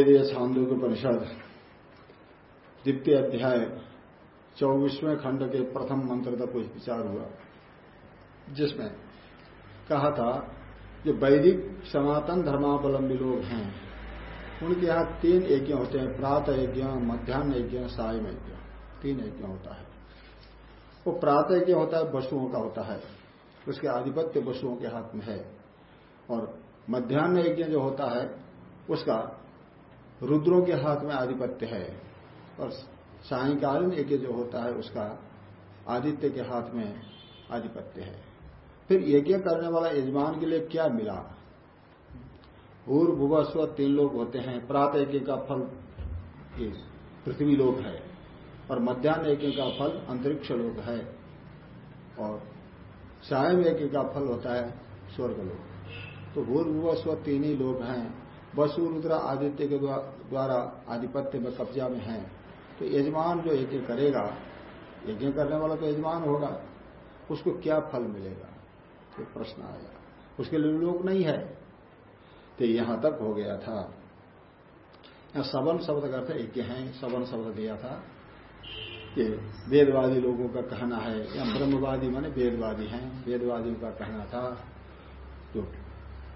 सामवेदीय छांदोग्य परिषद द्वितीय अध्याय, चौबीसवें खंड के प्रथम मंत्र तक कुछ विचार हुआ। जिसमें कहा था जो वैदिक सनातन धर्मावलंबी लोग हैं। उनके यहाँ तीन यज्ञ होते हैं, प्रातः यज्ञ मध्यान्ह यज्ञ सायम यज्ञ। तीन यज्ञ होता है। वो प्रातः यज्ञ होता है वसुओं का होता है। उसके आधिपत्य वसुओं के हाथ में है। और मध्यान्ह यज्ञ जो होता है, उसका रुद्रों के हाथ में आधिपत्य है और सायकालीन यज्ञ जो होता है, उसका आदित्य के हाथ में आधिपत्य है। फिर यज्ञ करने वाला यजमान के लिए क्या मिला? भूर भुवस्व, तीन लोग होते हैं। प्रात यज्ञ का फल पृथ्वी लोक है और मध्यान्ह यज्ञ का फल अंतरिक्ष लोक है और सायम यज्ञ का फल होता है स्वर्ग लोक। तो भूर भुवस्व, तीन ही लोग हैं। वसु रुद्र आदित्य के द्वारा आधिपत्य में कब्जा में है तो यजमान जो यज्ञ करेगा, यज्ञ करने वाला तो यजमान होगा, उसको क्या फल मिलेगा? तो प्रश्न आया। उसके लिए लोग नहीं है। तो यहाँ तक हो गया था। यहाँ सबन शब्द करते यज्ञ है सबन शब्द दिया था कि वेदवादी लोगों का कहना है, या ब्रह्मवादी माने वेदवादी हैं, वेदवादियों का कहना था तो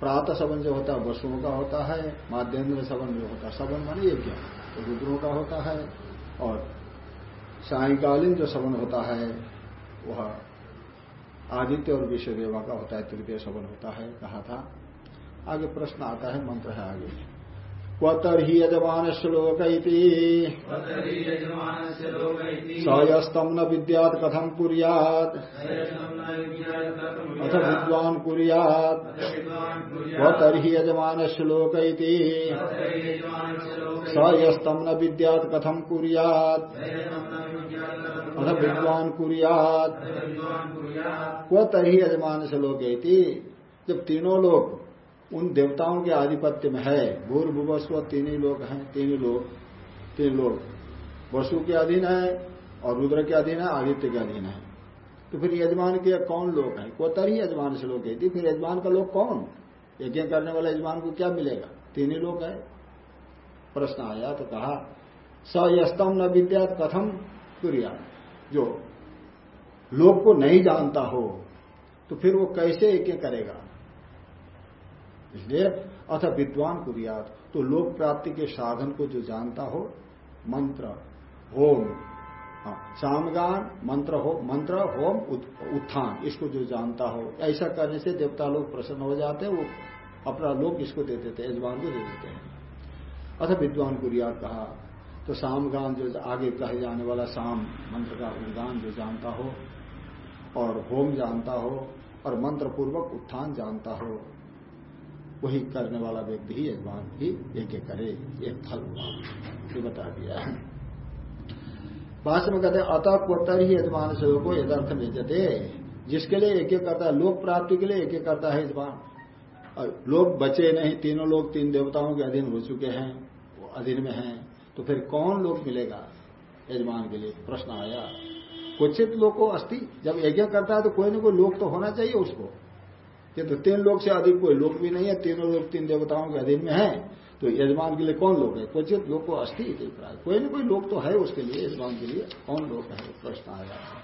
प्रातः सबन जो होता है, वसुओं का होता है माध्यन्द्र सबन जो होता है सबन माने यज्ञ। तो रुद्रों का होता है और सायकालीन जो सबन होता है, वह आदित्य और विश्वदेवा का होता है, तृतीय सबन होता है, कहा था। आगे प्रश्न आता है, मंत्र है आगे। क्वतर्हि यजमान श्लोक सयस्तम न विद्यात कथम कुरियात। अथ विद्वान कुरियात। क्वतर्हि यजमान श्लोक सयस्तम न विद्यात कथम कुरियात। अथ विद्वान कुरियात। क्वतर्हि यजमान श्लोक जब तीनों लोग उन देवताओं के आधिपत्य में है। भूर, भूवस्व, तीन ही लोग हैं, तीन ही लोग तीन लोग वसु के अधीन है और रुद्र के अधीन है, आदित्य के अधीन है। तो फिर यजमान के कौन लोग हैं? कोतर ही यजमान से लोग कहती फिर यजमान का लोग कौन? यज्ञ करने वाले यजमान को क्या मिलेगा? तीन ही लोग है। प्रश्न आया तो कहा, स यस्तम न विद्या कथम कुरिया जो लोग को नहीं जानता हो तो फिर वो कैसे यज्ञ करेगा? इसलिए अथ विद्वान कुरियात तो लोक प्राप्ति के साधन को जो जानता हो, मंत्र होम। हाँ सामगान, मंत्र हो, मंत्र होम उत्थान, इसको जो जानता हो। ऐसा करने से देवता लोग प्रसन्न हो जाते हैं, वो अपना लोग इसको दे देते हैं, यजमान को दे देते हैं। अथ विद्वान कुरियात कहा तो सामगान जो आगे कहे जाने वाला साम, मंत्र का उद्गान जो जानता हो और होम जानता हो और मंत्र पूर्वक उत्थान जानता हो। वही करने वाला व्यक्ति ही यजमान ही यज्ञ करे, एक फल हुआ। ये बता दिया। भाष्य में कहते हैं, अतः कोत्तर ही यजमान से को यदर्थ भेजते। जिसके लिए यज्ञ करता है, लोक प्राप्ति के लिए यज्ञ करता है यजमान। लोग बचे नहीं, तीनों लोग, तीन देवताओं के अधीन हो चुके हैं, वो अधीन में हैं तो फिर कौन लोग मिलेगा यजमान के लिए? प्रश्न आया। क्वचित लोग को अस्थि, जब यज्ञ करता है तो कोई ना कोई लोग तो होना चाहिए उसको। ये तो तीन लोग से अधिक कोई लोग भी नहीं है, तीनों लोग तीन देवताओं के अधीन में है। तो यजमान के लिए कौन लोग है? क्वचित लोग को अस्थि कोई ना कोई लोग तो है उसके लिए, यजमान के लिए। कौन लोग है? प्रश्न आया।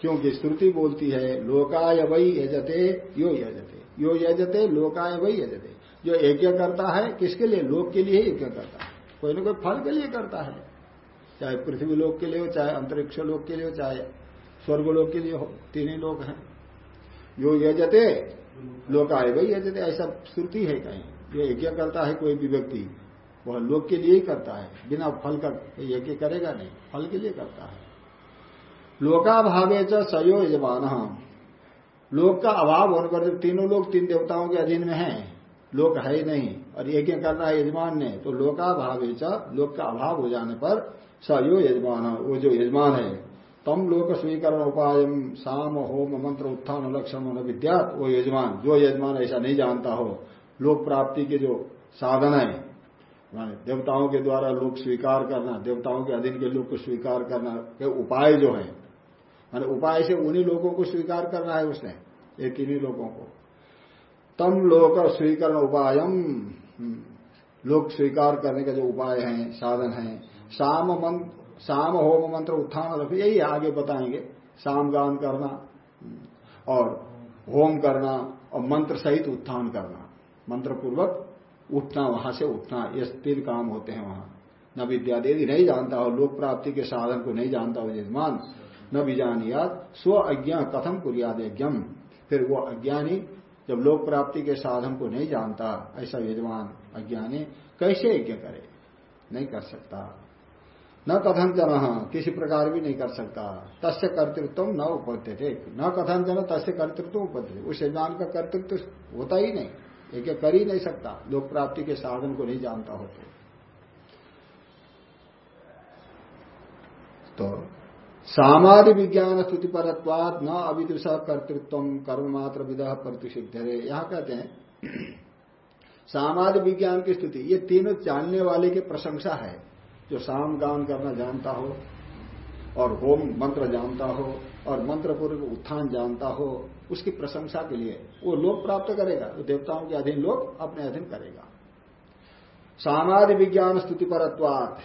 क्योंकि श्रुति बोलती है, लोकाय वही यजते, यो यजते। यो यजते, लोकाय वही यजते। जो यज्ञ करता है, किसके लिए? लोक के लिए ही यज्ञ करता है। कोई ना कोई फल के लिए करता है। चाहे पृथ्वी लोक के लिए हो, चाहे अंतरिक्ष लोक के लिए हो, चाहे स्वर्ग लोक के लिए हो, तीन ही लोग हैं। यो यजते लोकाय वही यजते ऐसा श्रुति है कहीं। जो यज्ञ करता है, कोई भी व्यक्ति, वह लोक के लिए ही करता है। बिना फल का यज्ञ करेगा नहीं, फल के लिए करता है। लोकाभावे च सयो यजमान। लोक का अभाव होने पर तीनों लोग, तीन देवताओं के अधीन में हैं, लोक है ही नहीं, और यज्ञ करना है यजमान ने तो लोकाभावे च, लोक का अभाव हो जाने पर सयो यजमान, वो जो यजमान है तम लोक स्वीकरण उपाय साम होम मंत्र उत्थान लक्षण विद्या वो यजमान जो यजमान ऐसा नहीं जानता हो लोक प्राप्ति के जो साधन है देवताओं के द्वारा लोक स्वीकार करना देवताओं के अधीन के लोग को स्वीकार करना के उपाय जो है मान उपाय से उन्हीं लोगों को स्वीकार करना है उसने एक इन्हीं लोगों को। तम लोक स्वीकरण उपायम हम्म, लोक स्वीकार करने के जो उपाय है साधन है साम मंत्र साम होम मंत्र उत्थान रख, यही आगे बताएँगे। साम गान करना और होम करना और मंत्र सहित उत्थान करना। मंत्र पूर्वक उठना, वहाँ से उठना। ये तीन काम होते हैं वहाँ। न विद्या यदि नहीं जानता हो लोक प्राप्ति के साधन को नहीं जानता हो यजमान न याद स्व अज्ञा कथम कुरियाद यज्ञम फिर वो अज्ञानी जब लोक प्राप्ति के साधन को नहीं जानता, ऐसा यजमान अज्ञानी कैसे यज्ञ करे? नहीं कर सकता। न कथन जन किसी प्रकार भी नहीं कर सकता। तस्य कर्तृत्व न उपद्य थे न कथन जन तस्य कर्तृत्व उपद्य उस यजमान का कर्तृत्व होता ही नहीं। एक कर ही नहीं सकता। लोक प्राप्ति के साधन को नहीं जानता हो तो। सामाधि विज्ञान स्तुति परत्वाद न अविदुष कर्तृत्व, कर्म मात्र विदा प्रतिषिध है यहाँ कहते हैं सामाधि विज्ञान की स्तुति, ये तीनों जानने वाले की प्रशंसा है। जो शाम गान करना जानता हो, और होम मंत्र जानता हो, और मंत्र पूर्व उत्थान जानता हो, उसकी प्रशंसा के लिए वो लोक प्राप्त करेगा तो देवताओं के अधीन लोग अपने अधीन करेगा। सामाधि विज्ञान स्तुति परत्वात।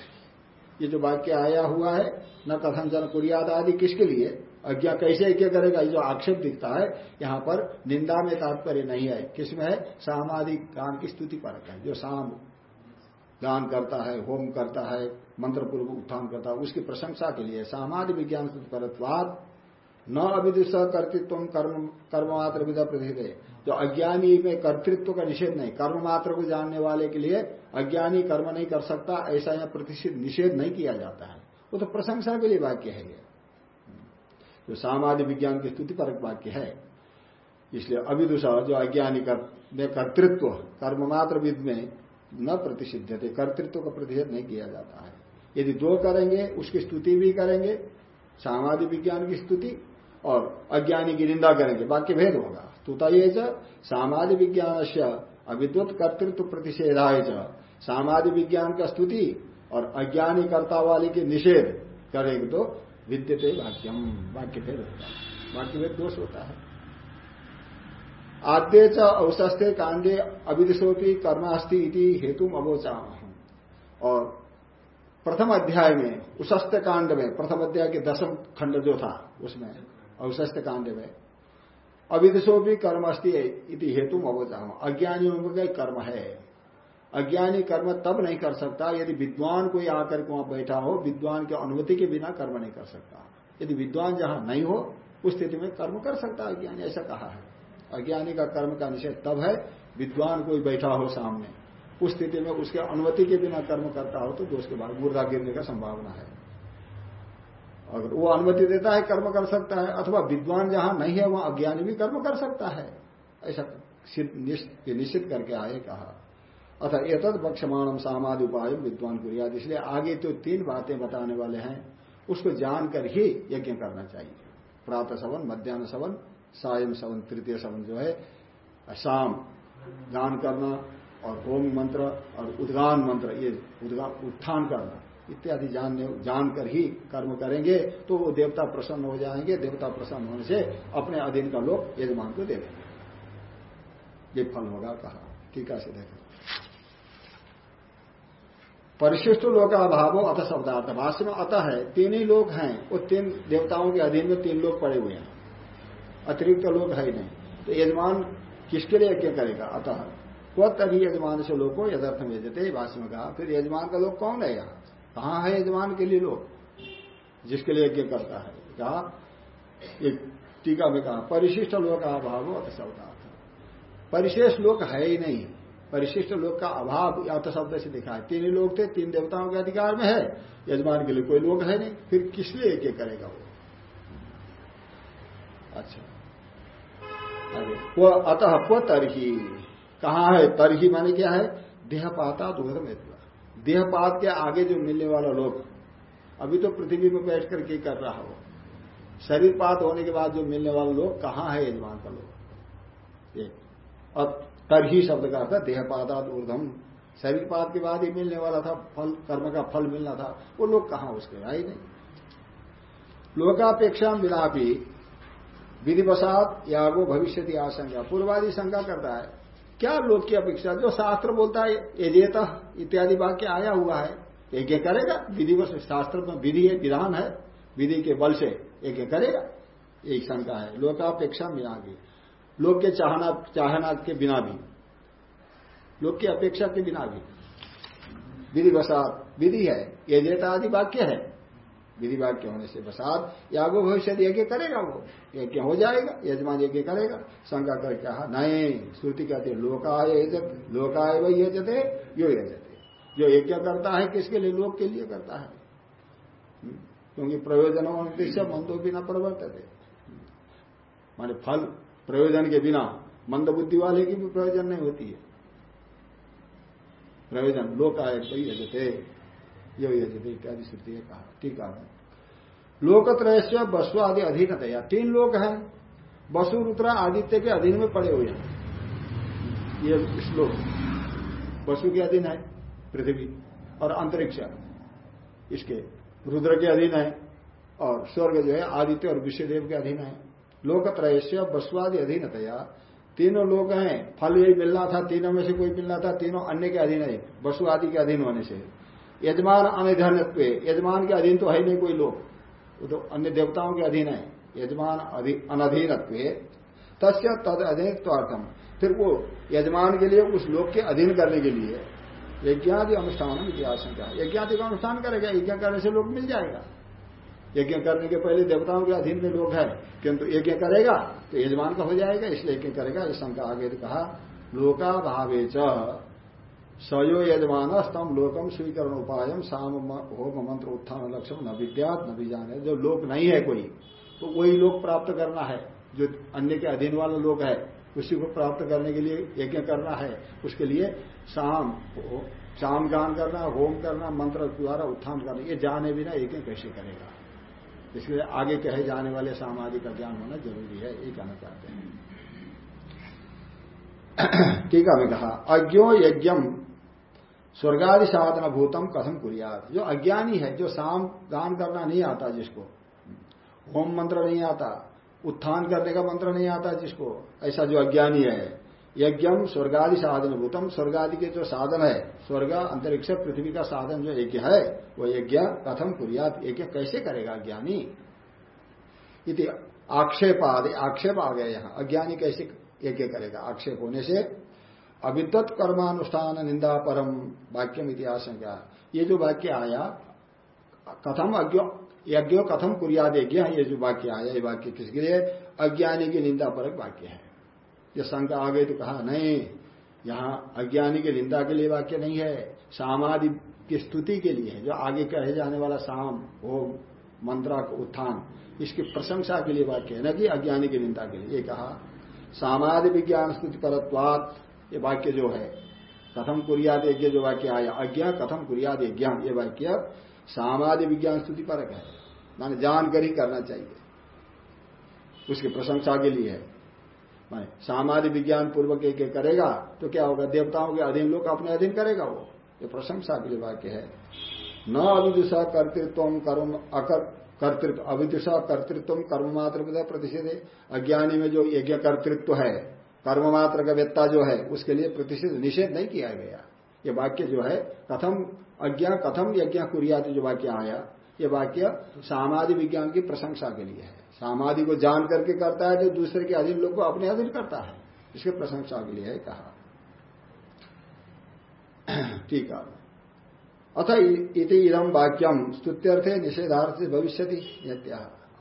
ये जो वाक्य आया हुआ है, न कथन जन कुरियाद आदि, किसके लिए? अज्ञा कैसे क्या करेगा? ये जो आक्षेप दिखता है, यहाँ पर निंदा में तात्पर्य नहीं है। किसमें है? सामादि गान की स्तुति पर है, जो साम गान करता है, होम करता है मंत्र पूर्व उत्थान करता है, उसकी प्रशंसा के लिए सामादि विज्ञान परत्वाद न अविदुष कर्तृत्व कर्म कर्म मात्र विधा प्रतिष्ठित जो अज्ञानी में कर्तृत्व का निषेध नहीं कर्म मात्र को जानने वाले के लिए अज्ञानी कर्म नहीं कर सकता, ऐसा यहाँ प्रतिष्ठित निषेध नहीं किया जाता है। वो तो प्रशंसा के लिए वाक्य है ये। जो सामान्य विज्ञान की स्तुति परक वाक्य है। इसलिए अविदुषा जो अज्ञानी में कर्तृत्व कर्म मात्र विद में न प्रतिषिध्य थे कर्तृत्व का प्रतिषेध नहीं किया जाता है। यदि दो करेंगे, उसकी स्तुति भी करेंगे सामाधि विज्ञान की स्तुति और अज्ञानी की निंदा करेंगे, वाक्य भेद होगा। तुता ये सामाधि विज्ञान से अविद्वत कर्तृत्व प्रतिषेधाय सामाधि विज्ञान का स्तुति और अज्ञानी कर्ता वाली के निषेध करेंगे तो विद्यते वाक्यम वाक्य भेद होता है। वाक्य भेद दोष होता है। आद्य च औसस्ते कांडे अविदिशोपी कर्मास्ति इति हेतु अवोचा और प्रथम अध्याय में, उशस्त कांड में, प्रथम अध्याय के दसम खंड जो था, उसमें, अवशस्त कांड में अविदिशो भी कर्म अस्ति इति हेतु अवोचा अज्ञानियों का कर्म है। अज्ञानी कर्म तब नहीं कर सकता यदि विद्वान कोई आकर के वहाँ बैठा हो, विद्वान की अनुमति के बिना कर्म नहीं कर सकता। यदि विद्वान जहाँ नहीं हो, उस स्थिति में कर्म कर सकता अज्ञानी, ऐसा कहा है। अज्ञानी का कर्म का निषेध तब है, विद्वान कोई बैठा हो सामने। उस स्थिति में उसके अनुमति के बिना कर्म करता हो तो दोष के बाद गुर्दा गिरने का संभावना है। अगर वो अनुमति देता है, कर्म कर सकता है, अथवा विद्वान जहाँ नहीं है, वहाँ अज्ञानी भी कर्म कर सकता है। ऐसा निश्चित करके आए कहा। अतः एतद बक्षमाणम सामाद उपाय विद्वान कुरियाद इसलिए आगे तो तीन बातें बताने वाले हैं। उसको जानकर ही यज्ञ करना चाहिए। प्रातः सवन मध्यान्ह सवन सायम सवन तृतीय सवन जो है शाम गान करना और होम मंत्र और उद्गान मंत्र, ये उद्गान उत्थान करना, इत्यादि जानने, जानकर ही कर्म करेंगे तो वो देवता प्रसन्न हो जाएँगे, देवता प्रसन्न होने से अपने अधीन का लोग यजमान को दे देंगे। ये फल होगा कहा टीका से देखें परिशिष्ट लोग का अभाव अत शब्दार्थ भाष्य में अतः है, तीन ही लोग हैं, वो तीन देवताओं के अधीन में तीन लोग पड़े हुए हैं। अतिरिक्त तो लोग है ही नहीं। तो यजमान किसके लिए यज्ञ करेगा? अतः। वह तभी यजमान से लोग को यदर्थ में देते भाष्य में कहा, फिर यजमान का लोग कौन है यहाँ? कहाँ है यजमान के लिए लोग? जिसके लिए यज्ञ करता है? कहा, एक टीका में कहा, परिशिष्ट लोग का अभाव शब्दार्थ परिशेष लोग है ही नहीं। परिशिष्ट लोग का अभाव अत शब्द से दिखा है तीन ही लोग थे, तीन देवताओं के अधिकार में है। यजमान के लिए कोई लोग है नहीं। फिर किस लिए एक करेगा वो? अच्छा। वो अतः वो तरही। कहा है तरही माने क्या है? देहपाता दूध में देहपात के आगे जो मिलने वाला लोग, अभी तो पृथ्वी में बैठ करके कर रहा हो। शरीर पात होने के बाद जो मिलने वाले लोग, कहाँ है यजमान का लोग? एक और तरही शब्द का अर्थ देहपादात ऊर्धम शरीर पात के बाद ही मिलने वाला था, फल, कर्म का फल मिलना था। वो लोग कहाँ उसके? आई नहीं। लोकापेक्षा मिला भी विधिवसात या वो भविष्य की आशंका। पूर्वादि शंका करता है, क्या लोग की अपेक्षा? जो शास्त्र बोलता है एजेत इत्यादि वाक्य आया हुआ है यज्ञ करेगा। विधिवश शास्त्र में विधि है, विधान है, विधि के बल से यज्ञ करेगा। एक शंका है। लोकापेक्षा बिना भी। लोग के चाहना चाहना के बिना भी। लोग की अपेक्षा के बिना भी। विधि वसात विधि है एजेता आदि वाक्य है। विधि वाक्य होने से बसात यागो भविष्य यज्ञ करेगा वो। यज्ञ हो जाएगा यजमान यज्ञ करेगा। शंका कर कहा नहीं श्रुति कहती लोकाय लोकाय वही यजते यो यजते। जो यज्ञ करता है किसके लिए? लोक के लिए करता है। हम्म, क्योंकि प्रयोजन मंदो बिना प्रवर्तित माने फल प्रयोजन के बिना मंद बुद्धि वाले की भी प्रयोजन नहीं होती है। प्रयोजन लोक आय वही यजते। यो यजते इत्यादि श्रुति है कहा ठीक है लोकत्रय से वसु आदि अधीनतया, तीन लोक हैं, वसु, रुद्रा, आदित्य के अधीन में पड़े हुए हैं। ये श्लोक, वसु के अधीन है, पृथ्वी, और अंतरिक्ष इसके रुद्र के अधीन है, और स्वर्ग जो है, आदित्य और विश्वदेव के अधीन है। लोकत्रय से वसुआदि अधीनतया, तीनों लोग हैं। फल यही मिलना था, तीनों में से कोई मिलना था, तीनों अन्य के अधीन है। वसु आदि के अधीन होने से। यजमान अनिधन यजमान के अधीन तो है नहीं कोई लोग। वो तो अन्य देवताओं के अधीन है। यजमान अनधीन तस्य तद अधीनत्वार्थम। फिर वो यजमान के लिए उस लोक के अधीन करने के लिए यज्ञादि अनुष्ठान आशंका यज्ञादि का अनुष्ठान करेगा। यज्ञ करने से लोग मिल जाएगा। यज्ञ करने के पहले देवताओं के अधीन में लोग है। किंतु यज्ञ करेगा तो यजमान का हो जाएगा, इसलिए यज्ञ करेगा इस शंका आगे कहा। लोका भावे सयो यजमान स्तम लोकम स्वीकरण उपायम साम होम मंत्र उत्थान लक्ष्य न विद्यात न भी जाने जो लोक नहीं है कोई तो वही लोक प्राप्त करना है। जो अन्य के अधीन वाला लोग है, उसी को प्राप्त करने के लिए यज्ञ करना है। उसके लिए शाम शाम गान करना, होम करना, मंत्र द्वारा उत्थान करना, ये जाने बिना यज्ञ कैसे करेगा? इसलिए आगे कहे जाने वाले सामाजिक का ज्ञान होना ज़रूरी है, ये कहना चाहते हैं। टीका में कहा, अज्ञो यज्ञम स्वर्गादि साधन भूतम कथम कुरियात? जो अज्ञानी है, जो शाम गान करना नहीं आता जिसको, होम मंत्र नहीं आता, उत्थान करने का मंत्र नहीं आता जिसको, ऐसा जो अज्ञानी है, यज्ञम स्वर्गादि साधन भूतम स्वर्गादि के जो साधन है, स्वर्ग, अंतरिक्ष, पृथ्वी का साधन जो यज्ञ है, वो यज्ञ कथम कुरियात? यज्ञ कैसे करेगा ज्ञानी इति आक्षेप आदि आक्षेप आ गया यहाँ। अज्ञानी कैसे यज्ञ करेगा? आक्षेप होने से अविद्वत कर्मानुष्ठान निंदा परम वाक्यम इतिहास क्या ये जो वाक्य आया, कथम अज्ञ यज्ञ कथम कुरियाद यज्ञ ये जो वाक्य आया, ये वाक्य किसके लिए? अज्ञानी की निंदा परक वाक्य है। ये शंका आ गई तो कहा, नहीं, यहाँ अज्ञानी की निंदा के लिए वाक्य नहीं है सामादि की स्तुति के लिए है। जो आगे कहे जाने वाला शाम हो मंत्रा, उत्थान, इसकी प्रशंसा के लिए वाक्य है, न कि अज्ञानी की निंदा के लिए। कहा सामादि विज्ञान स्तुति परत्वात ये वाक्य जो है, कथम कुरियाद यज्ञ जो वाक्य आया, अज्ञा कथम कुरियाद यज्ञ ये वाक्य सामादि विज्ञान स्तुति परक है। माने जानकर ही करना चाहिए। उसकी प्रशंसा के लिए है। माने सामाजिक विज्ञान पूर्वक एक करेगा तो क्या होगा? देवताओं के अधीन लोग अपने अधीन करेगा वो। ये प्रशंसा के लिए वाक्य है। न अविदुषा कर्तृत्व कर्म अकर, कर्तृत्व, अविदुषा कर्तृत्व कर्म मात्र प्रतिषेध। अज्ञानी में जो यज्ञ कर्तृत्व है कर्म मात्र का वेत्ता जो है, उसके लिए प्रतिषेध निषेध नहीं किया गया। ये वाक्य जो है, कथम अज्ञा, कथम यज्ञ कुरियात जो वाक्य आया, ये वाक्य सामाधि विज्ञान की प्रशंसा के लिए है। सामाधि को जान करके करता है, जो दूसरे के अधीन लोग को अपने अधीन करता है। इसके प्रशंसा के लिए कहा। ठीक है। अथ इति इदम वाक्यम स्तुत्यर्थ निषेधार्थ भविष्य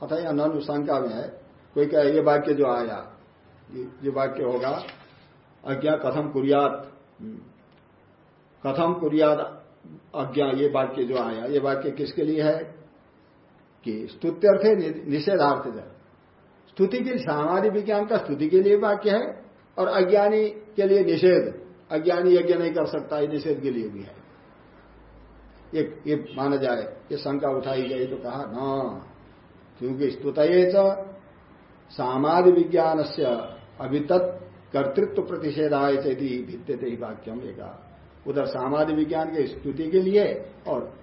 अथ या ननु शंका में है। कोई कहे, ये वाक्य जो आया ये वाक्य होगा अज्ञा कथम कुरियात। कथम कुरियात अज्ञा ये वाक्य जो आया, ये वाक्य किसके लिए है? कि स्तुत्यर्थ है निषेधार्थ स्तुति के सामान्य विज्ञान का स्तुति के लिए वाक्य है, और अज्ञानी के लिए निषेध। अज्ञानी यज्ञ नहीं कर सकता, ये निषेध के लिए भी है। ये ये माना जाए, ये शंका उठाई गई तो कहा, न, क्योंकि स्तुत सामान्य विज्ञान से अभित कर्तृत्व प्रतिषेधाय चेती भित्ते ही वाक्यम एक उधर सामान्य विज्ञान के स्तुति के लिए और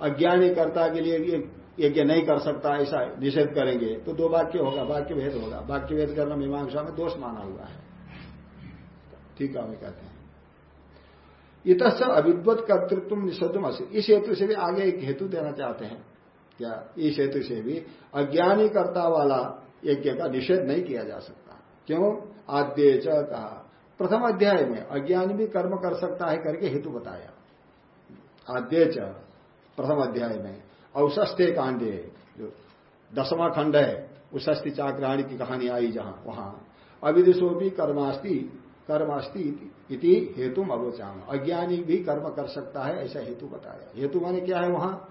अज्ञानी कर्ता के लिए यज्ञ नहीं कर सकता, ऐसा निषेध करेंगे तो दो वाक्य होगा वाक्य भेद होगा। वाक्य भेद करना मीमांसा में दोष माना हुआ है। ठीक है, हमें कहते हैं। इत अविद्वत कर्तृत्व निषेधम इस हेतु से भी आगे एक हेतु देना चाहते हैं। क्या? इस हेतु से भी अज्ञानी कर्ता वाला यज्ञ का निषेध नहीं किया जा सकता। क्यों? आद्य कहा। प्रथम अध्याय में अज्ञान भी कर्म कर सकता है करके हेतु बताया। आद्य च, प्रथम अध्याय में। औसस्ते कांडे, जो दसवा खंड है उषस्थि चाक्राणी की कहानी आई जहाँ, वहाँ। अविदिशो भी कर्मास्ती कर्मास्ती इति हेतु अवोचाम। अज्ञानी भी कर्म कर सकता है, ऐसा हेतु बताया। हेतु माने क्या है वहाँ?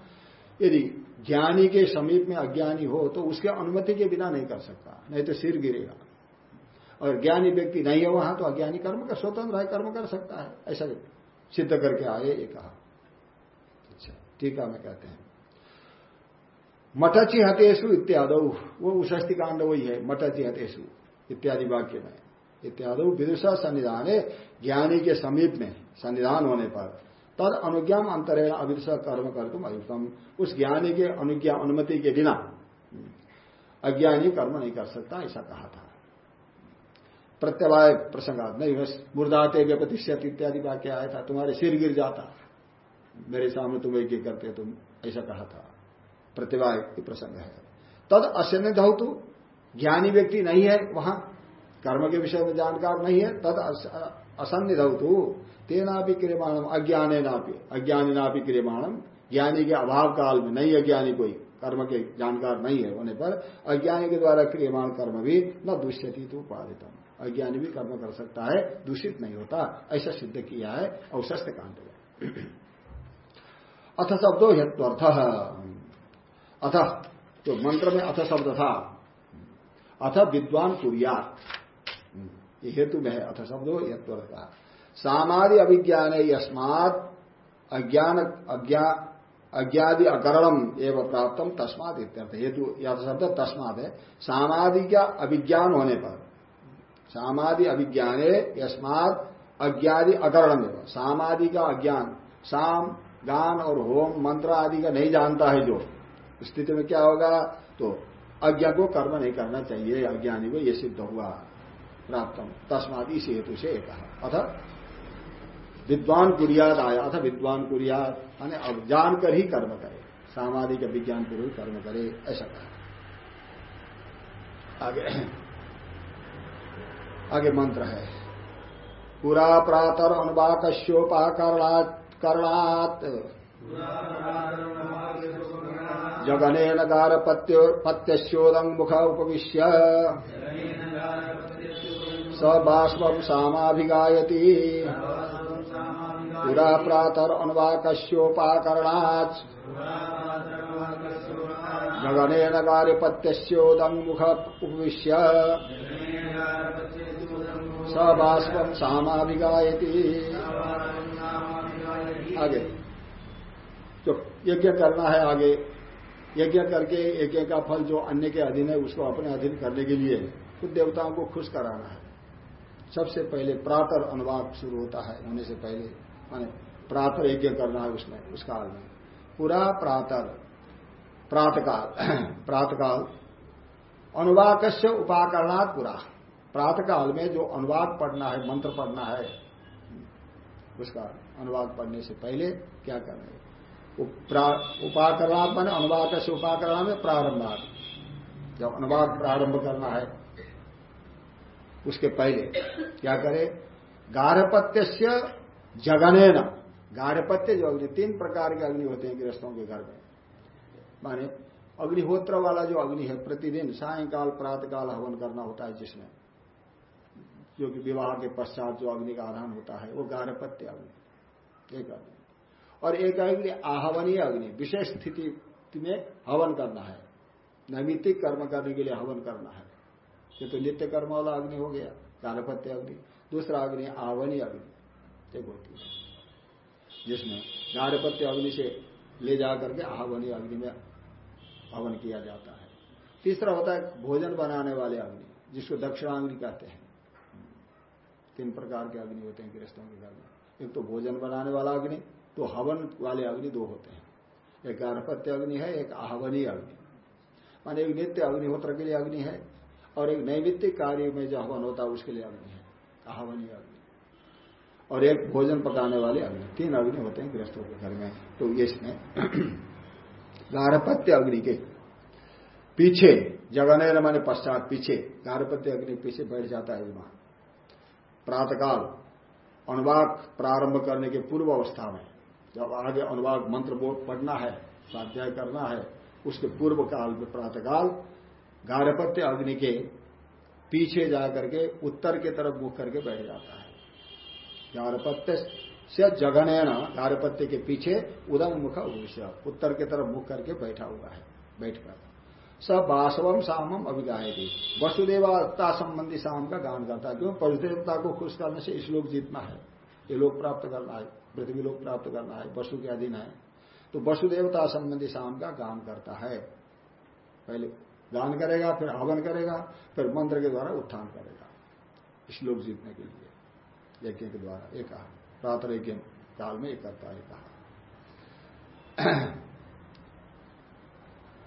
यदि ज्ञानी के समीप में अज्ञानी हो तो उसके अनुमति के बिना नहीं कर सकता, नहीं तो सिर गिरेगा। और ज्ञानी व्यक्ति नहीं है वहाँ तो अज्ञानी कर्म का स्वतंत्र है, कर्म कर सकता है। ऐसा सिद्ध करके आए, ये कहा। अच्छा ठीक है, मैं कहते हैं। मठची हतेशु इत्यादि। वो उषस्थि कांड वही है, मठची हतेशु इत्यादि वाक्य में। इत्यादि विदुषा सन्निधान, ज्ञानी के समीप में सन्निधान होने पर। तद अनुज्ञान अंतरेण अविदुषा कर्म कर तुम अयुक्तम। उस ज्ञानी के अनुज्ञा अनुमति के बिना अज्ञानी कर्म नहीं कर सकता, ऐसा कहा था। प्रत्यवाय प्रसंगात, नहीं, बस मुर्दाते व्यपतिष्यत इत्यादि वाक्य आया था, तुम्हारे सिर गिर जाता। मेरे सामने तुम एक करते तुम ऐसा कहा था। प्रतिभा प्रसंग है। तद असन्निध तो ज्ञानी व्यक्ति नहीं है वहाँ, कर्म के विषय में जानकार नहीं है, तद असन्निध तो तेना भी क्रियमाणम अज्ञाने नापी अज्ञानी नापी क्रियमाणम, ज्ञानी के अभाव काल में नहीं अज्ञानी कोई, कर्म के जानकार नहीं है होने पर, अज्ञानी के द्वारा क्रियमाण कर्म भी न दुष्यति तो उपादितम। अज्ञानी भी कर्म कर सकता है, दूषित नहीं होता। ऐसा सिद्ध किया है औसस्त कांड में। अथ शब्दो हेत्वर्थ अथ तो मंत्र में अथ शब्द था। अथ विद्वान कुरिया हेतु में है अथ शब्दो हेत्वर्थ का सामादि अभिज्ञान यस्मात अज्ञान अज्ञादि अकरणम एवं प्राप्तम तस्मात इत्यर्थ। हेतु या शब्द तस्मात है। सामादि का अभिज्ञान होने पर। सामादि अभिज्ञाने यस्मात अज्ञादि अकरण सामादि का अज्ञान, साम, गान और होम, मंत्र आदि का नहीं जानता है जो। स्थिति में क्या होगा? तो अज्ञा को कर्म नहीं करना चाहिए, अज्ञानी को ये सिद्ध हुआ। प्राप्त तस्मात इस हेतु से कहा अथ विद्वान कुरियात आया। अथ विद्वान कुरियात माने अब जानकर ही कर्म करे। सामाजिक विज्ञान पूर्वक कर्म करे, ऐसा कहा। आगे। आगे मंत्र है। पुरा प्रातर अनुवाकश्योपाकरणात् करणात्। जगनेन गारपत्यस्योदं मुख उपविश्य। स बाष्पम सामाभिगायती। पुरा प्रातर अनुवाकस्योपाकरणात् गगनेन गार्यपत्यस्योदं मुख उपविश्य। स बाष्पम सामाभिगायती। आगे। जो यज्ञ करना है आगे, यज्ञ करके यज्ञ का फल जो अन्य के अधीन है, उसको अपने अधीन करने के लिए खुद देवताओं को खुश कराना है। सबसे पहले प्रातर अनुवाद शुरू होता है, होने से पहले। माने प्रातर यज्ञ करना है उसमें, उस काल में। पूरा प्रातर प्रातकाल प्रातकाल। अनुवाक से उपाकरणात् पूरा। प्रातकाल में जो अनुवाद पढ़ना है, मंत्र पढ़ना है, उसका अनुवाद पढ़ने से पहले क्या करना है? उपाकरणात् मैंने अनुवाद से उपाकरणा में प्रारंभात जब अनुवाद प्रारंभ करना है, उसके पहले क्या करे? गारहपत्य से जगने न गारहपत्य जो अग्नि, तीन प्रकार के अग्नि होते हैं गृहस्थों के घर में। माने अग्निहोत्र वाला जो अग्नि है, प्रतिदिन सायकाल, प्रातकाल हवन करना होता है जिसमें। जो कि विवाह के पश्चात जो अग्नि का आधान होता है, वो गारहपत्य अग्नि। एक अग्नि। और एक अग्नि आहवनीय अग्नि, विशेष स्थिति में हवन करना है। नैमित्तिक कर्म करने के लिए हवन करना है। ये तो नित्य कर्म वाला अग्नि हो गया, गारहपत्य अग्नि। दूसरा अग्नि आवनी अग्नि, एक होती है। जिसमें गारहपत्य अग्नि से ले जा करके आहवनी अग्नि में हवन किया जाता है। तीसरा होता है भोजन बनाने वाले अग्नि, जिसको दक्षिणाग्नि कहते हैं। तीन प्रकार के अग्नि होते हैं गृहस्थों के घर में। एक तो भोजन बनाने वाला अग्नि तो हवन वाले अग्नि दो होते हैं। एक गारहपत्य अग्नि है, एक आहवनीय अग्नि। माने एक नित्य अग्निहोत्र के लिए अग्नि है, और एक नैमित्तिक कार्य में जो हवन होता है, उसके लिए अग्नि है आहवनी अग्नि। और एक भोजन पकाने वाले अग्नि, तीन अग्नि होते हैं गृहस्थों के घर में। तो ये इसमें गारहपत्य अग्नि के पीछे, जगने माने पश्चात पीछे, गारहपत्य अग्नि पीछे बैठ जाता है विमान। प्रातकाल अनुवाक प्रारंभ करने के पूर्व अवस्था में, जब आगे अनुवाक मंत्र बोध पढ़ना है, स्वाध्याय करना है, उसके पूर्व काल में प्रातकाल, गारहपत्य अग्नि के पीछे जाकर के उत्तर के तरफ़ मुख करके बैठ जाता है। गारहपत्य से जगनैन गारहपत्य के पीछे उदम मुख उत्तर की तरफ़ मुख करके बैठा हुआ है बैठकर सब वासवम सामम अभिगाय थी वसुदेवता संबंधी शाम का गान करता है। क्यों? वसुदेवता को खुश करने से लोग जीतना है। ये लोग प्राप्त करना है। पृथ्वी लोग प्राप्त करना है। वसु के अधीन है। तो वसुदेवता संबंधी शाम का गान करता है। पहले गान करेगा, फिर हवन करेगा, फिर मंत्र के द्वारा उत्थान करेगा। श्लोक जीतने के लिए। यज्ञ के द्वारा। एक कहा। काल में एक करता है कहा।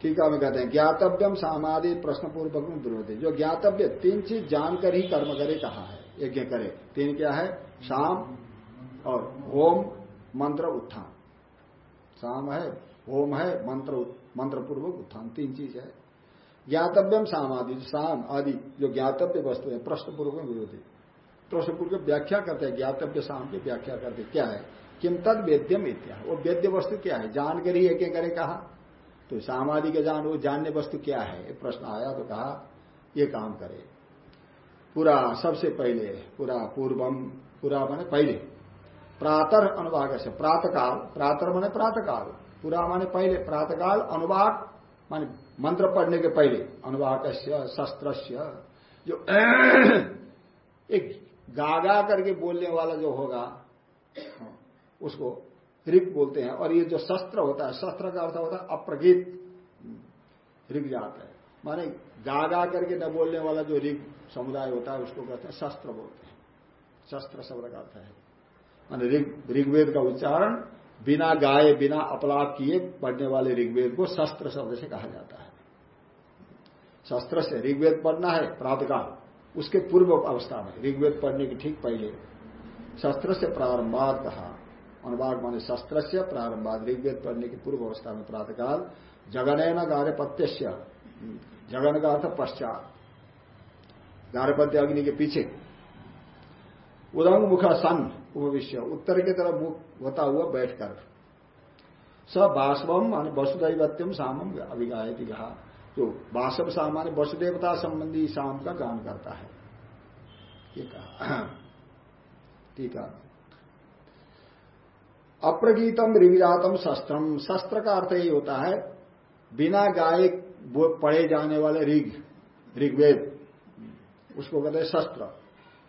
टीका में कहते हैं, ज्ञातव्यम सामादि प्रश्न पूर्वक में विरोधी। जो ज्ञातव्य, तीन चीज़ जानकर ही कर्म करे, कहा है? यज्ञ करे। तीन क्या है? शाम और होम मंत्र, उत्थान। शाम है होम है, मंत्र मंत्र पूर्वक उत्थान। तीन चीज़ है। ज्ञातव्यम सामादि शाम आदि, जो ज्ञातव्य वस्तु है प्रश्न पूर्वक विरोधी। प्रश्न पूर्वक व्याख्या करते हैं, ज्ञातव्य शाम की व्याख्या करते क्या है? किम तद वेद्यम इत्या वो वेद्य वस्तु क्या है? जानकर ही यज्ञ करे, कहा? तो सामादि के जान, वो जानने वस्तु क्या है? प्रश्न आया तो कहा, ये काम करे। पूरा सबसे पहले, पूरा पूर्वम, पूरा माने पहले। प्रातर अनुभाग से प्रातकाल, प्रातर माने प्रातकाल। पूरा माने पहले, प्रातकाल अनुभाग माने मंत्र पढ़ने के पहले। अनुभाग शस्त्र जो एक गागा करके बोलने वाला जो होगा, उसको ऋग बोलते हैं, और ये जो शस्त्र होता है, शस्त्र का अर्थ होता है अप्रगीत। ऋग जात है। माने गा गा करके न बोलने वाला जो ऋग समुदाय होता है, उसको कहते हैं शस्त्र बोलते हैं। शस्त्र शब्द का अर्थ है। माने ऋग्वेद का उच्चारण, बिना गाये बिना अपलाप किए पढ़ने वाले ऋग्वेद को शस्त्र शब्द से कहा जाता है। शस्त्र से ऋग्वेद पढ़ना है, प्रातकाल। उसके पूर्व अवस्था में ऋग्वेद पढ़ने के ठीक पहले। शस्त्र से प्रारंभात कहा। अनुवाद माने शस्त्र से प्रारंभात ऋग्वेद पढ़ने की पूर्व अवस्था में प्रातकाल जगनैन गार्यपत्य जगन का अर्थ पश्चात गार्यपत्य अग्नि के पीछे उदंग मुख सन उपविश्य उत्तर की तरफ़ मुख होता हुआ बैठकर। स बाष्पम मान वसुदैवत्यम सामम अभिगाय कहा जो बासव सामान्य वसुदेवता संबंधी शाम का गान करता है। ठीक है। अप्रगीतम ऋविजातम शस्त्रम। शस्त्र का अर्थ यही होता है, बिना गाय पढ़े जाने वाले ऋग, ऋग्वेद। उसको कहते हैं शस्त्र।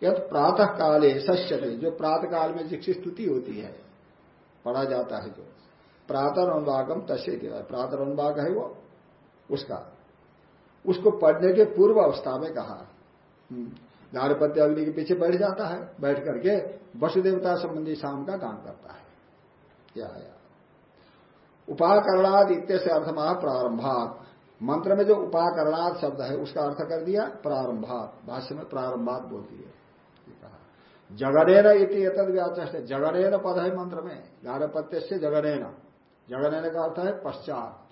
यद प्रातः काले थे जो प्रातः काल में जिसकी स्तुति होती है पढ़ा जाता है जो। प्रातः अनुभागम तस्य प्रातः अनुभाग है वो, उसका। उसको पढ़ने के पूर्व अवस्था में कहा। गारपत्य अग्नि के पीछे बैठ जाता है, बैठ करके वसुदेवता संबंधी शाम का काम करता है। क्या आया उपाकरणाद अर्थ महा प्रारंभात। मंत्र में जो उपाकरणाद शब्द है उसका अर्थ कर दिया प्रारंभात। भाष्य में प्रारंभात बोलती है। जगनेन इति एतद जगनेन पद है मंत्र में। गारपत्य से जगनेन जगनेन का अर्थ है पश्चात।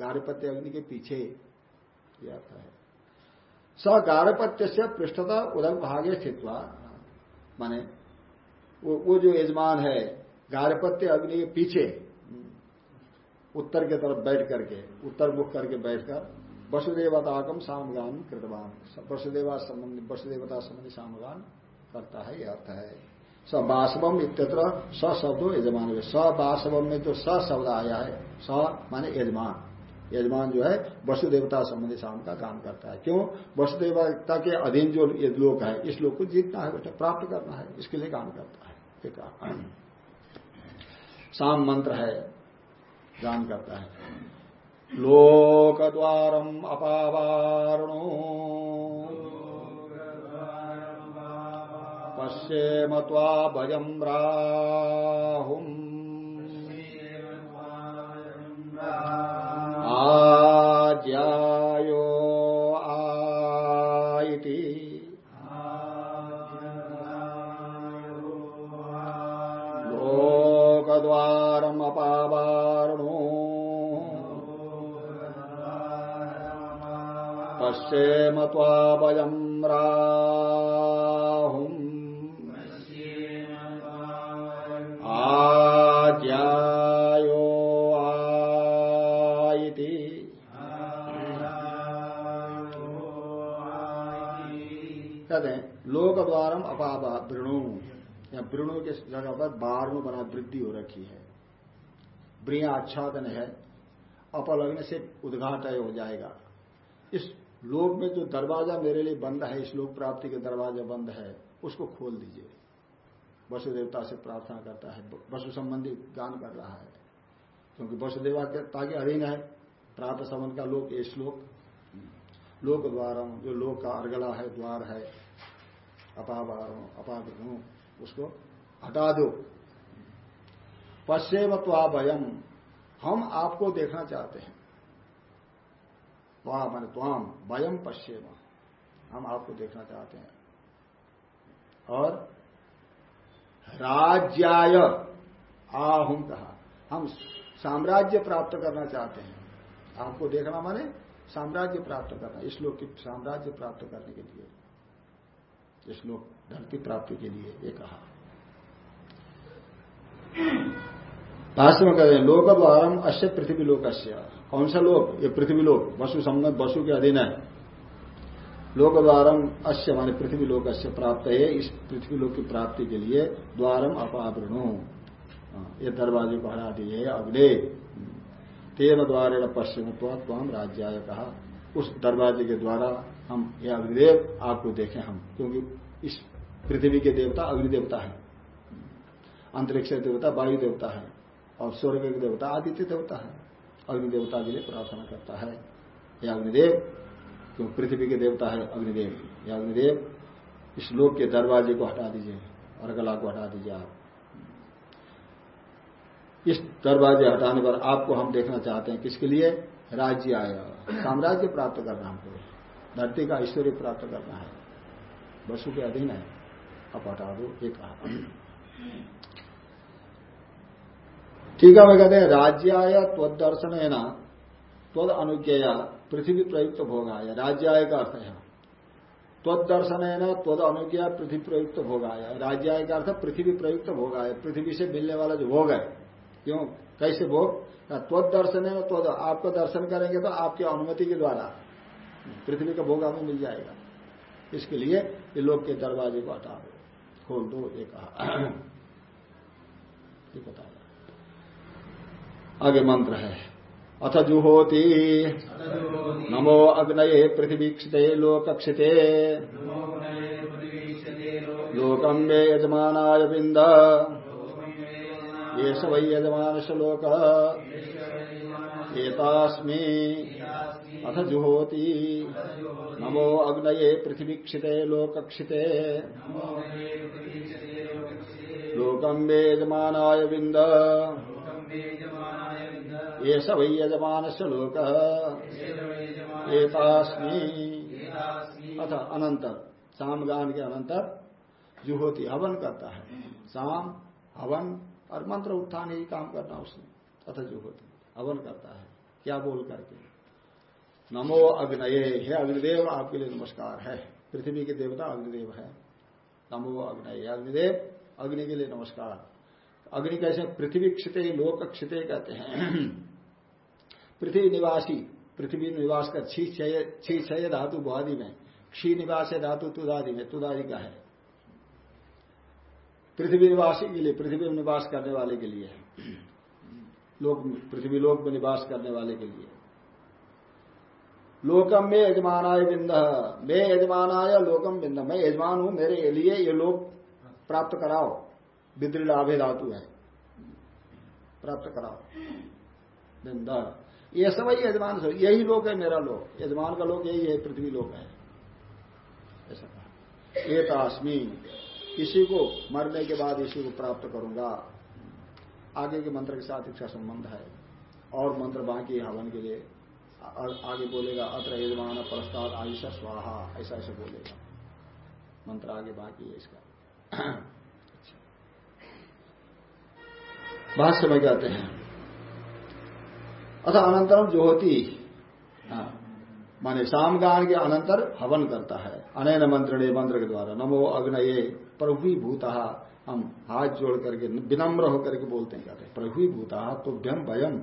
गारपत्य अग्नि के पीछे अर्थ है। स गारपत्य से पृष्ठता उदक भागे स्थित माने वो, वो जो यजमान है गारपत्य अग्नि के पीछे। उत्तर की तरफ़ बैठ करके, उत्तर मुख करके बैठकर वसुदेवताकम सामगान कृतवान। वसुदेवा संबंधी, वसुदेवता संबंधी सामगान करता है, यह अर्थ है। स बासवम इत्यत्र स शब्दों यजमान स बासवम में जो स शब्द आया है। स माने यजमान। यजमान जो है, वसुदेवता संबंधी शाम का काम करता है। क्यों? वसुदेवता के अधीन जो ये लोक है, इस लोक को जीतना है प्राप्त करना है, इसके लिए काम करता है। ठीक है शाम मंत्र है गान करता है। लोक द्वारम अपावारणो। पश्येम त्वा भजम राहुम। आज्यायो पश्येम त्वाभयम् राहुम्। आज्यायो आइति कहते हैं लोक द्वारम अपावा वृणु या वृणु के जगह पर बारणु बना वृद्धि हो रखी है। ब्रिया आच्छादन है, अपलग्न से उद्घाटय हो जाएगा। इस लोक में जो दरवाज़ा मेरे लिए बंद है, इस लोक प्राप्ति के दरवाज़ा बंद है, उसको खोल दीजिए। वसुदेवता से प्रार्थना करता है वसु संबंधी गान कर रहा है। क्योंकि वसुदेवा के ताकि अधीन है, प्राप्त संबंध का लोक, ये श्लोक। लोक द्वार जो लोक का अर्गला है, द्वार है अपावार अपावृणु उसको हटा दो। पश्चिम त्वाभयम हम आपको देखना चाहते हैं। त्वा, मान त्वाम वयम पश्चिम हम आपको देखना चाहते हैं। और राज्याय आहुम कहा हम साम्राज्य प्राप्त करना चाहते हैं। आपको देखना माने साम्राज्य प्राप्त करना, इस लोक की साम्राज्य प्राप्त करने के लिए। इस लोक धरती प्राप्ति के लिए, ये कहा। भाष्य में कहते हैं लोक द्वारम अश्य पृथ्वी लोक कौन सा लोक? ये पृथ्वी लोक वसु संबंध वसु के अधीन है। लोक द्वारम अश्य माने पृथ्वी लोक अश्य प्राप्त है, इस पृथ्वी लोक की प्राप्ति के लिए द्वारम अपावृणु। ये दरवाजे को हटा दिए अग्नि। तेन द्वारे पश्चिम तम राज्याय कहा। उस दरवाजे के द्वारा हम ये अग्निदेव, आपको देखें हम, क्योंकि इस पृथ्वी के देवता अग्निदेवता है। अंतरिक्ष देवता, वायु देवता है। और स्वर्ग के देवता आदित्य देवता है। अग्निदेवता के लिए प्रार्थना करता है। या अग्निदेव, क्यों पृथ्वी के देवता है अग्निदेव? या अग्निदेव, इस लोक के दरवाजे को हटा दीजिए और अर्गला को हटा दीजिए आप। इस दरवाजे हटाने पर आपको हम देखना चाहते हैं किसके लिए? राज्य आया। साम्राज्य प्राप्त करना हमको। धरती का ऐश्वर्य प्राप्त करना है। वसु के अधीन है। अब हटा दो, एक कहा ठीक है मैं कहते हैं राज्य आया त्वदर्शन है ना त्वद अनुज्ञया, पृथ्वी प्रयुक्त भोगाया। राज्य आय का अर्थ है। त्वदर्शन है ना त्वद अनुज्ञा पृथ्वी प्रयुक्त भोगाया। राज्य आय का अर्थ, पृथ्वी प्रयुक्त भोग भोगाया। पृथ्वी से मिलने वाला जो भोग है, क्यों? कैसे भोग? त्वद दर्शन है त्वद, आपको दर्शन करेंगे तो आपकी अनुमति के द्वारा। पृथ्वी का भोग हमें मिल जाएगा। इसके लिए ये लोग के दरवाजे को हटा दो। खोल दो, ये कहा। बता आगे मंत्र है अथ जुहोति। नमो अग्नये पृथ्वी क्षिते लोकक्षिते। लोकम मे यजमानाय बिंद ये वै यजमान श्लोक एतास्मी। अथ जुहोति। नमो अग्नये पृथ्वी क्षिते लोकक्षिते। लोकम मे यजमानाय बिंद ये वै यजमान श्लोक एतास्मी। अथ अनंतर। सामगान के अनंतर जुहोति हवन करता है। शाम हवन और मंत्र उत्थान ही काम करना उसने। तथा जुहोति। हवन करता है। क्या बोल करके? नमो अग्नये। हे अग्निदेव, आपके लिए नमस्कार है। पृथ्वी के देवता अग्निदेव है। नमो अग्नये। अग्निदेव, अग्नि के लिए नमस्कार। अग्नि कैसे? पृथ्वी क्षिते, लोक क्षिते कहते हैं। पृथ्वी निवासी, पृथ्वी निवास का छी छय धातु बुआदि में क्षी निवास है धातु तुदादि में, तुदादि का है? पृथ्वी निवासी के लिए, पृथ्वी में निवास करने वाले के लिए लोक, पृथ्वी लोक में निवास करने वाले के लिए। लोकम में यजमानाय बिंद, मैं यजमानाय, लोकम बिंद। मैं यजमान हूँ, मेरे लिए ये लोक प्राप्त कराओ। विद्रिलाभे धातु है। प्राप्त कराओ। बिंद। ये ही यजमान यही लोक है मेरा लोक यजमान का लोक यही है, पृथ्वी लोक है। ऐसा कहा। एक आसमी इसी को मरने के बाद इसी को प्राप्त करूँगा। आगे के मंत्र के साथ इसका संबंध है। और मंत्र बाकी हवन के लिए। आगे बोलेगा, अत्र यजमान प्रस्ताव आयुष स्वाहा। ऐसा ऐसा बोलेगा। मंत्र आगे बाकी है इसका। भाष्य में कहते हैं अथा अनंतरम होती हाँ, माने सामगान के अनंतर हवन करता है। अनैन मंत्र ने मंत्र के द्वारा नमो अग्नये प्रभु भूता हम हाथ जोड़ करके विनम्र होकर के बोलते हैं कहते प्रभु भूता तुभ्यम भयम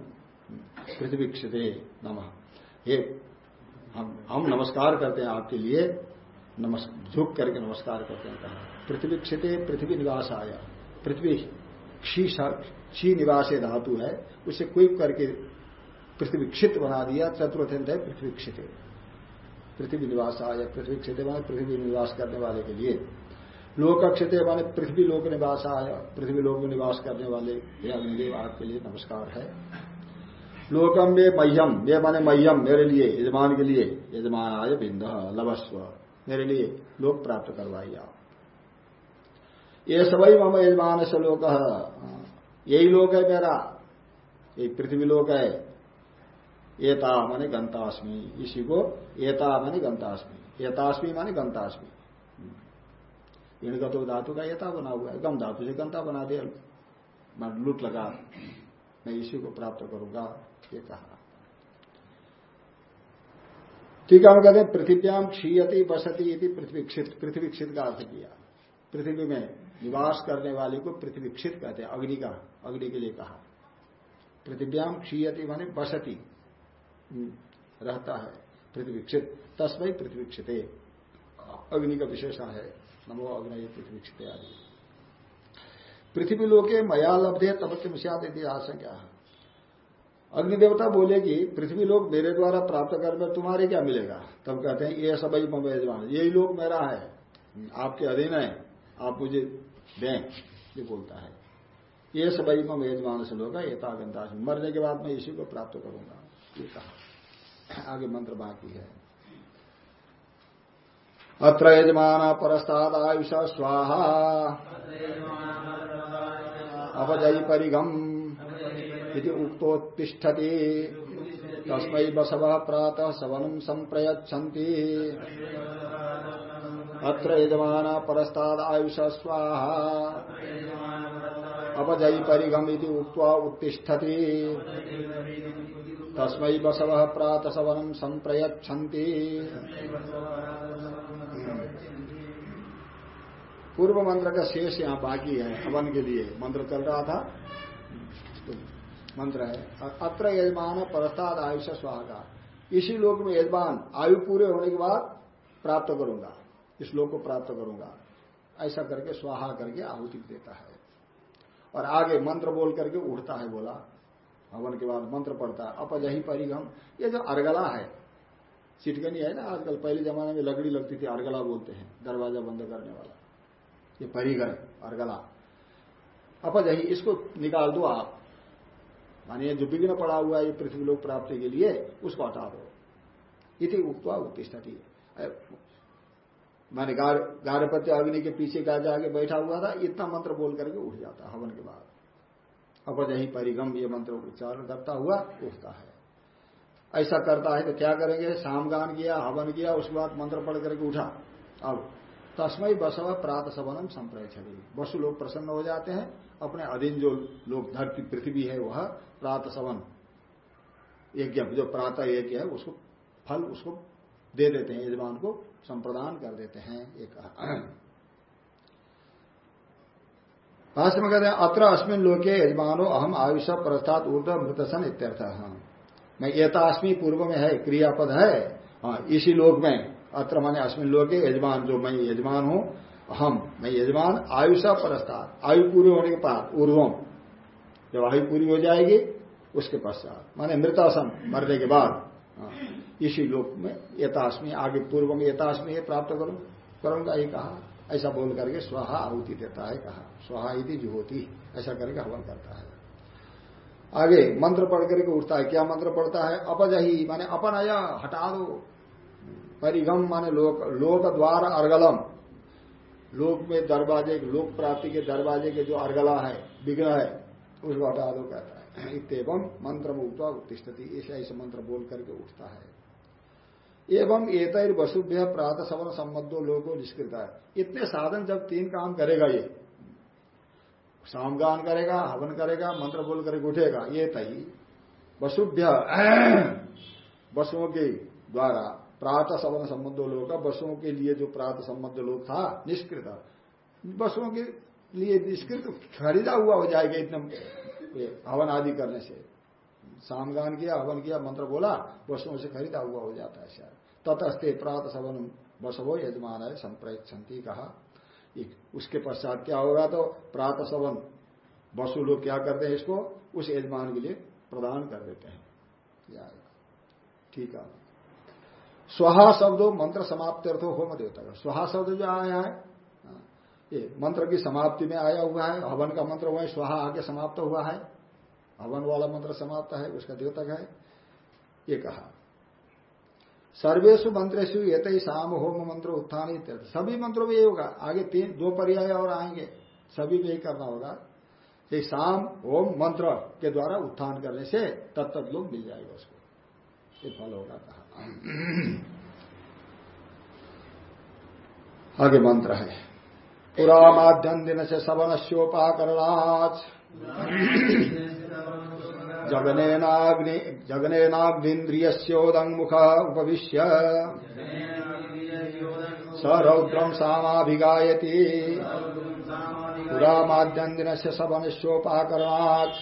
पृथ्वी क्षिते नम। हे हम हम नमस्कार करते हैं आपके लिए नमस्कार झुक करके नमस्कार करते हैं कहा पृथ्वी क्षिते पृथ्वी निवास आया पृथ्वी क्षी निवास धातु है उसे क्विक करके पृथ्वी क्षित बना दिया, चतुर्थ है पृथ्वी क्षित पृथ्वी निवास आया, पृथ्वी क्षित माने पृथ्वी निवास करने वाले के लिए। लोक क्षित माने पृथ्वी लोक निवास आया, पृथ्वी लोक में निवास करने वाले अग्निदेव आपके लिए नमस्कार है। लोकम में मह्यम ये माने मह्यम मेरे लिए, यजमान के लिए यजमान आय बिंद लवस्व मेरे लिए लोक प्राप्त करवाइए आप ये सभी मम यजमान से लोक। यही लोक है मेरा, ये पृथ्वी लोक है एता माने गंतास्मी इसी को एता माने गंतास्मी एतास्मी माने गंतास्मी इनका तो धातु का एता बना हुआ है। गम धातु से गंता बना दिया। मैं लुट लगा। मैं इसी को प्राप्त करूँगा, ये कहा। ठीक है, हम कहते हैं पृथ्व्याम क्षीयति बसती इति पृथ्वी क्षित पृथ्वी क्षित का अर्थ किया। पृथ्वी में निवास करने वाले को पृथ्वीक्षित कहते हैं। अग्नि का, अग्नि के लिए कहा। पृथ्व्याम क्षीयति माने बसती रहता है पृथ्वी क्षित तस्मय पृथ्वी क्षिते अग्नि का विशेषण है। नमो अग्नि पृथ्वी क्षित आदि। पृथ्वी लोके मया लब्धे, तब के मिशाद यदि आशंका अग्निदेवता बोलेगी पृथ्वी लोग मेरे द्वारा प्राप्त कर तुम्हारे क्या मिलेगा? तब कहते हैं, ये सब मम यजमान यही लोग मेरा है। आपके अधीन है। आप मुझे दें, ये बोलता है। ये सब मम यजमान से लोग ये तागंता मरने के बाद मैं इसी को प्राप्त करूँगा। ये कहा। आगे मंत्र बाकी है। अत्र यजमान परस्ताद आयुष स्वाहा। अपजयी परिगम इति उक्तोत्तिष्ठति। तस्मै बसव प्रातः सवनम् सम्प्रयच्छन्ति। अत्र यजमान परस्ताद आयुष स्वाहा। अपजयी परिगम इति उक्त्वा उत्तिष्ठति। तस्मय बसव प्रात सवनम संप्रयच्छन्ति पूर्व मंत्र का शेष यहाँ बाकी है, हवन के लिए मंत्र चल रहा था। तो मंत्र है। अत्र यजमान परस्ताद आयुष स्वाहा। इसी लोक में यजमान आयु पूरे होने के बाद प्राप्त करूँगा। इस लोक को प्राप्त करूँगा। ऐसा करके स्वाहा करके आहुति देता है। और आगे मंत्र बोल करके उठता है बोला। हवन के बाद मंत्र पड़ता है, अपजही परिगम ये जो अर्गला है चिटकनी है ना आजकल, पहले जमाने में लकड़ी लगती थी, अर्गला बोलते हैं, दरवाज़ा बंद करने वाला। ये परिगर अर्गला। अपजही, इसको निकाल दो आप। मानिए, जो विघ्न पड़ा हुआ है, ये पृथ्वी लोक प्राप्ति के लिए, उसको हटा दो। इति उक्तवा उत्तिष्ठती। माने गारपत्य अग्नि के पीछे गा जाके बैठा हुआ था, इतना मंत्र बोल करके उठ जाता, हवन के बाद। अपजही परिगम ये मंत्र उच्चारण करता हुआ उठता है। ऐसा करता है तो क्या करेंगे? सामगान किया, हवन किया उसके बाद मंत्र पढ़ करके उठा। अब तस्मय बसव प्रात सवनम संप्रय छवि वसु लोग प्रसन्न हो जाते हैं। अपने अधीन जो लोग धरती, पृथ्वी है, वह प्रात सवन यज्ञ, जो प्रातः यज्ञ है, उसको फल, उसको दे देते हैं, यजमान को संप्रदान कर देते हैं। एक भाष्य में कहते हैं अत्र अस्मिन लोके यजमानो अहम आयुष प्रस्ताद ऊर्ध मृतसन इत्यर्थ। मैं एतास्मी पूर्व में है क्रियापद है। हाँ इसी लोक में अत्र माने अस्मिन लोके यजमान जो मैं यजमान हूँ हम मैं यजमान आयुष परस्तार आयु पूरी होने के बाद उर्वम जब आयु पूरी हो जाएगी उसके पश्चात माने मृतासन मरने के बाद। हाँ, इसी लोक में यथाश्मी आगे पूर्व में यथाश्मी प्राप्त करूँ करूँगा ये कहा। ऐसा बोल करके स्वाहा आहुति देता है, कहा। स्वाहा इति जुहोती, ऐसा करके हवन करता है। आगे मंत्र पढ़ करके उठता है। क्या मंत्र पढ़ता है? अपजही, माने अपन आया हटा दो। परिगम माने लोक लोक द्वार अर्गलम। लोक में दरवाजे, लोक प्राप्ति के दरवाजे के जो अर्गला है, विघ्न है, उसको हटा दो, कहता है। इतम मंत्र उठता उत्तिष्ठती। ऐसे ऐसे मंत्र बोल करके उठता है। एवं एतर वसुभ्य प्रातः सवन संबंधो लोगो निष्कृत। है इतने साधन जब तीन काम करेगा ये। सामगान करेगा, हवन करेगा, मंत्र बोल करके उठेगा, ये तही। वसुभ्य वसुओं के द्वारा प्रातः सवन संबंधो लोग का वसुओं के लिए जो प्रातः संबंध लोग था, निष्कृत। वसुओं के लिए निष्कृत खरीदा हुआ हो जाएगा इतने हवन आदि करने से। सामगान किया हवन किया मंत्र बोला वसुओं से खरीदा हुआ हो जाता है शायद ततस्ते प्रात सवन बसवो यजमान है संप्रक्षंती कहा उसके पश्चात क्या होगा तो प्रात सवन वसु लोग क्या करते हैं इसको? उस यजमान के लिए प्रदान कर देते हैं। ठीक है। स्वाहा शब्दों मंत्र समाप्ति अर्थो होम देवता का। स्वाहा शब्द जो आया है हाँ, ये मंत्र की समाप्ति में आया हुआ है हवन का मंत्र हुआ है स्वाहा आगे समाप्त हुआ है। हवन वाला मंत्र समाप्त है, उसका द्योतक है, ये कहा। सर्वेशु मंत्रेशु ये शाम होम मंत्र उत्थान सभी मंत्रों में ये होगा। आगे तीन, दो पर्याय और आएँगे। सभी में यही करना होगा। ये शाम होम मंत्र के द्वारा उत्थान करने से तब तक लोग मिल जाएगा उसको। ये फल होगा कहा। आगे मंत्र है। पुरा माध्यम दिन से सवनस्योपाकरणाच जगनेनाग्नि जगनेनाग्निन्द्रियोदंगमुख उपविश्य। स रौद्रम सामाभिगायती। पुरामाद्यन्दिन से सवनिश्चोपाकरणात्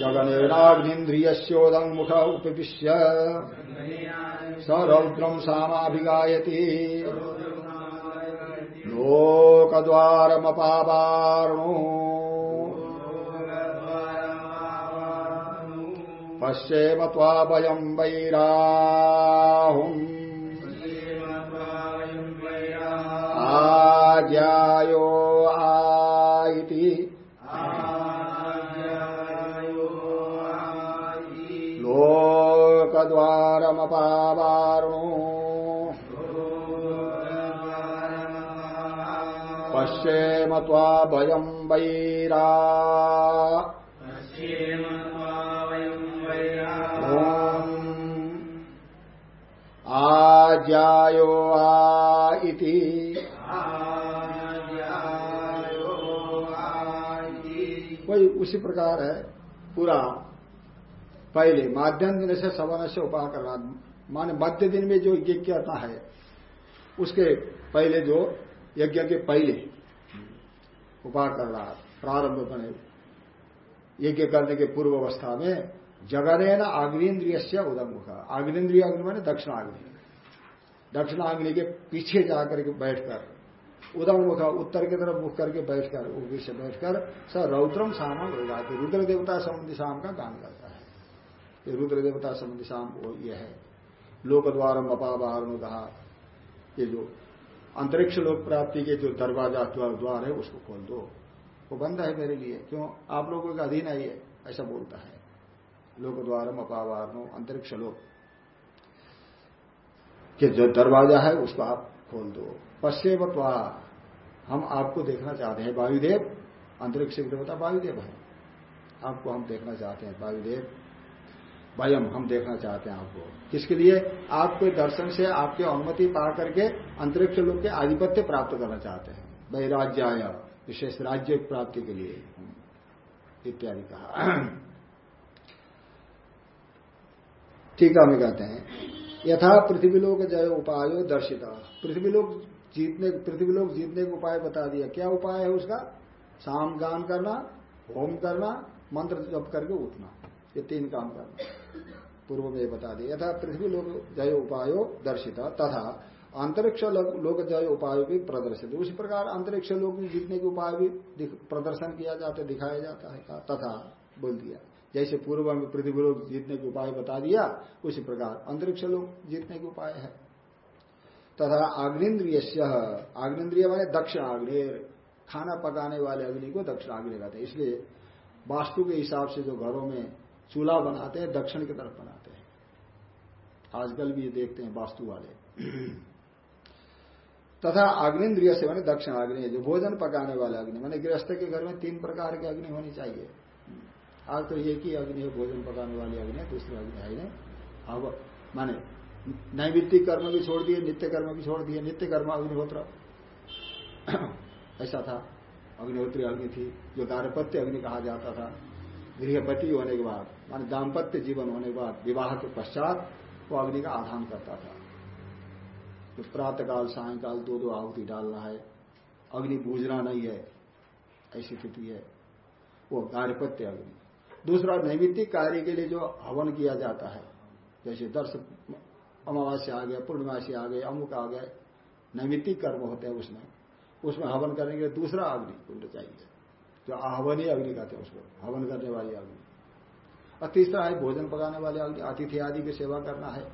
जगनेनाग्निन्द्रियोदंगमुख उपविश्य। स रौद्रम सामाभिगायती। लोकद्वारमपावारणो पश्येम त्वाभयम् वैराहुम्। आज्यायो आइति लोकद्वारमपावारणो। पश्येम त्वाभयम् वैरा उसी प्रकार है पूरा पहले माध्यम दिन से सवन से उपा करना, माने मध्य दिन में जो यज्ञ करना है, उसके पहले जो यज्ञ के पहले उपा कर रहा प्रारंभ बने। यज्ञ करने के पूर्व अवस्था में जगने न आग्नेन्द्रिय से उदमुख आग्नेन्द्रिय अग्नि मैंने दक्षिणाग्नि। दक्षिणाग्नि के पीछे जाकर के बैठकर उदमुख उत्तर की तरफ़ मुख करके बैठकर ऊपरी से बैठकर स रौद्रम सामा होगा रुद्र देवता संबंधी शाम का गान करता है। ये रुद्र देवता संबंधी शाम ये है। लोक द्वार अपाबार ने कहा ये जो अंतरिक्ष लोक प्राप्ति के जो दरवाज़ा द्वार द्वार है, उसको खोल दो। वो बंद है मेरे लिए। क्यों? आप लोगों का अधीन है ये, ऐसा बोलता है। लोक द्वारम अपावार अंतरिक्ष लोक। के जो दरवाज़ा है, उसको आप खोल दो। पश्चिमत्वा हम आपको देखना चाहते हैं, वायुदेव, अंतरिक्ष देवता वायुदेव है। आपको हम देखना चाहते हैं, वायुदेव। वयम, हम देखना चाहते हैं आपको। किसके लिए? आपके दर्शन से आपके अनुमति पा करके अंतरिक्ष लोग के आधिपत्य प्राप्त करना चाहते हैं। वैराज्य विशेष राज्य प्राप्ति के लिए। इत्यादि कहा। टीका में कहते हैं। यथा पृथ्वीलोक जय उपायो दर्शिता। पृथ्वीलोक जीतने, पृथ्वी लोग जीतने का उपाय बता दिया। क्या उपाय है उसका? शाम गान करना, होम करना, मंत्र जप करके उठना। ये तीन काम करना। पूर्व में बता दिया। यथा पृथ्वी लोग जय उपायो दर्शित। तथा अंतरिक्ष लोक जय उपाय भी प्रदर्शित। उसी प्रकार अंतरिक्ष लोग भी जीतने के उपाय भी प्रदर्शन किया जाता दिखाया जाता है। तथा बोल दिया। जैसे पूर्व में पृथ्वी लोग जीतने के उपाय बता दिया, उसी प्रकार अंतरिक्ष लोग जीतने के उपाय है। तथा आग्नेन्द्रिय आग्नेन्द्रिय माने दक्षिण आग्नेय, खाना पकाने वाले अग्नि को दक्षिण आग्नेय कहते हैं। इसलिए वास्तु के हिसाब से जो घरों में चूल्हा बनाते हैं, दक्षिण की तरफ़ बनाते हैं। आजकल भी देखते हैं वास्तु वाले। तथा अग्निंद्रिय से मानी दक्षिण अग्नि जो भोजन पकाने वाले अग्नि, मानी गृहस्थ के घर में तीन प्रकार की अग्नि होनी चाहिए। आज तो एक ही अग्नि है, भोजन पकाने वाली अग्नि दूसरी अग्नि है माने नैवित्तिक कर्म भी छोड़ दिए, नित्य कर्म भी छोड़ दिए, नित्य कर्म अग्निहोत्र। ऐसा था। अग्निहोत्री अग्नि थी, जो दारपत्य अग्नि कहा जाता था। गृहपति होने के बाद, माने दाम्पत्य जीवन होने के बाद, विवाह के पश्चात वो अग्नि का आधान करता था। तो प्रातः काल सायकाल दो दो आहुति डालना है। अग्नि बूझना नहीं है। ऐसी स्थिति है। वो कार्यपत्य अग्नि। दूसरा नैमित्तिक कार्य के लिए जो हवन किया जाता है, जैसे दर्श अमावास्या आ गया, पूर्णिमासी आ गए अमुक आ गए नैमित्तिक कर्म होते हैं उसमें। उसमें हवन करने के लिए दूसरा अग्नि कुंड चाहिए। जो आहवनीय अग्नि कहते हैं उसको, हवन करने वाली अग्नि। और तीसरा है भोजन पकाने वाली अग्नि, अतिथि आदि की सेवा करना है।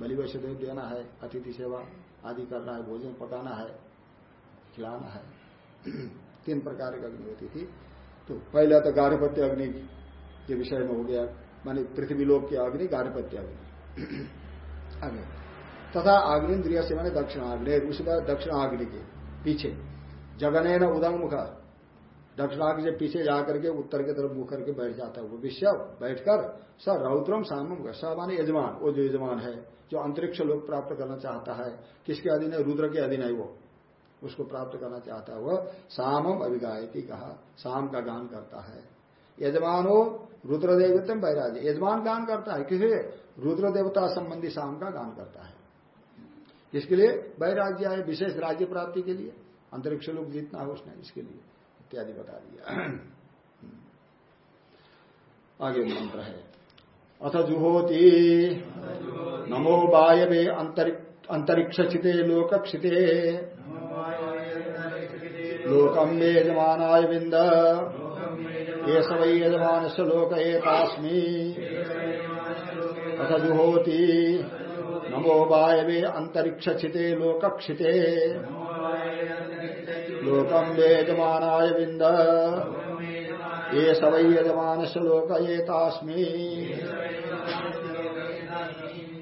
बलि वैश्य देना है, अतिथि सेवा आदि करना है, भोजन पकाना है, खिलाना है। तीन प्रकार की अग्नि होती थी। तो पहला तो गार्भपत्य अग्नि के विषय में हो गया। मानी पृथ्वी लोक की अग्नि गार्भपत्य अग्नि। आगे। तथा आग्नेन्द्रिय से माने दक्षिण आग्नेय उसी बार दक्षिण आग्नि के पीछे। जगने न उदंग मुख। दक्षिणाग्नि से पीछे जाकर के उत्तर की तरफ़ मुख करके बैठ जाता है वो विश्व बैठकर स रौद्रम सामम स माने यजमान। वो जो यजमान है, जो अंतरिक्ष लोग प्राप्त करना चाहता है, किसके अधीन है? रुद्र के अधीन है वो। उसको प्राप्त करना चाहता है वह सामम अभिगायकी कहा। शाम का गान करता है। यजमान हो रुद्र देवतम बैराज यजमान गान करता है। किसी? रुद्र देवता संबंधी शाम का गान करता है। इसके लिए? वैराज्य आए विशेष राज्य प्राप्ति के लिए। अंतरिक्ष लोग जीतना है उसने इसके लिए इत्यादि बता दिया। आगे मंत्र है। अथ जुहोति। नमो वायवे अंतरिक्ष क्षिते लोक क्षिते लोकम मे यजमानाय विंद ये सब यजमान से लोक अथ जुहोति। नमो वायवे अंतरिक्ष क्षिते लोक क्षिते लोकम वेजमानाय विंद ये सवै यजमान श्लोक एतास्मी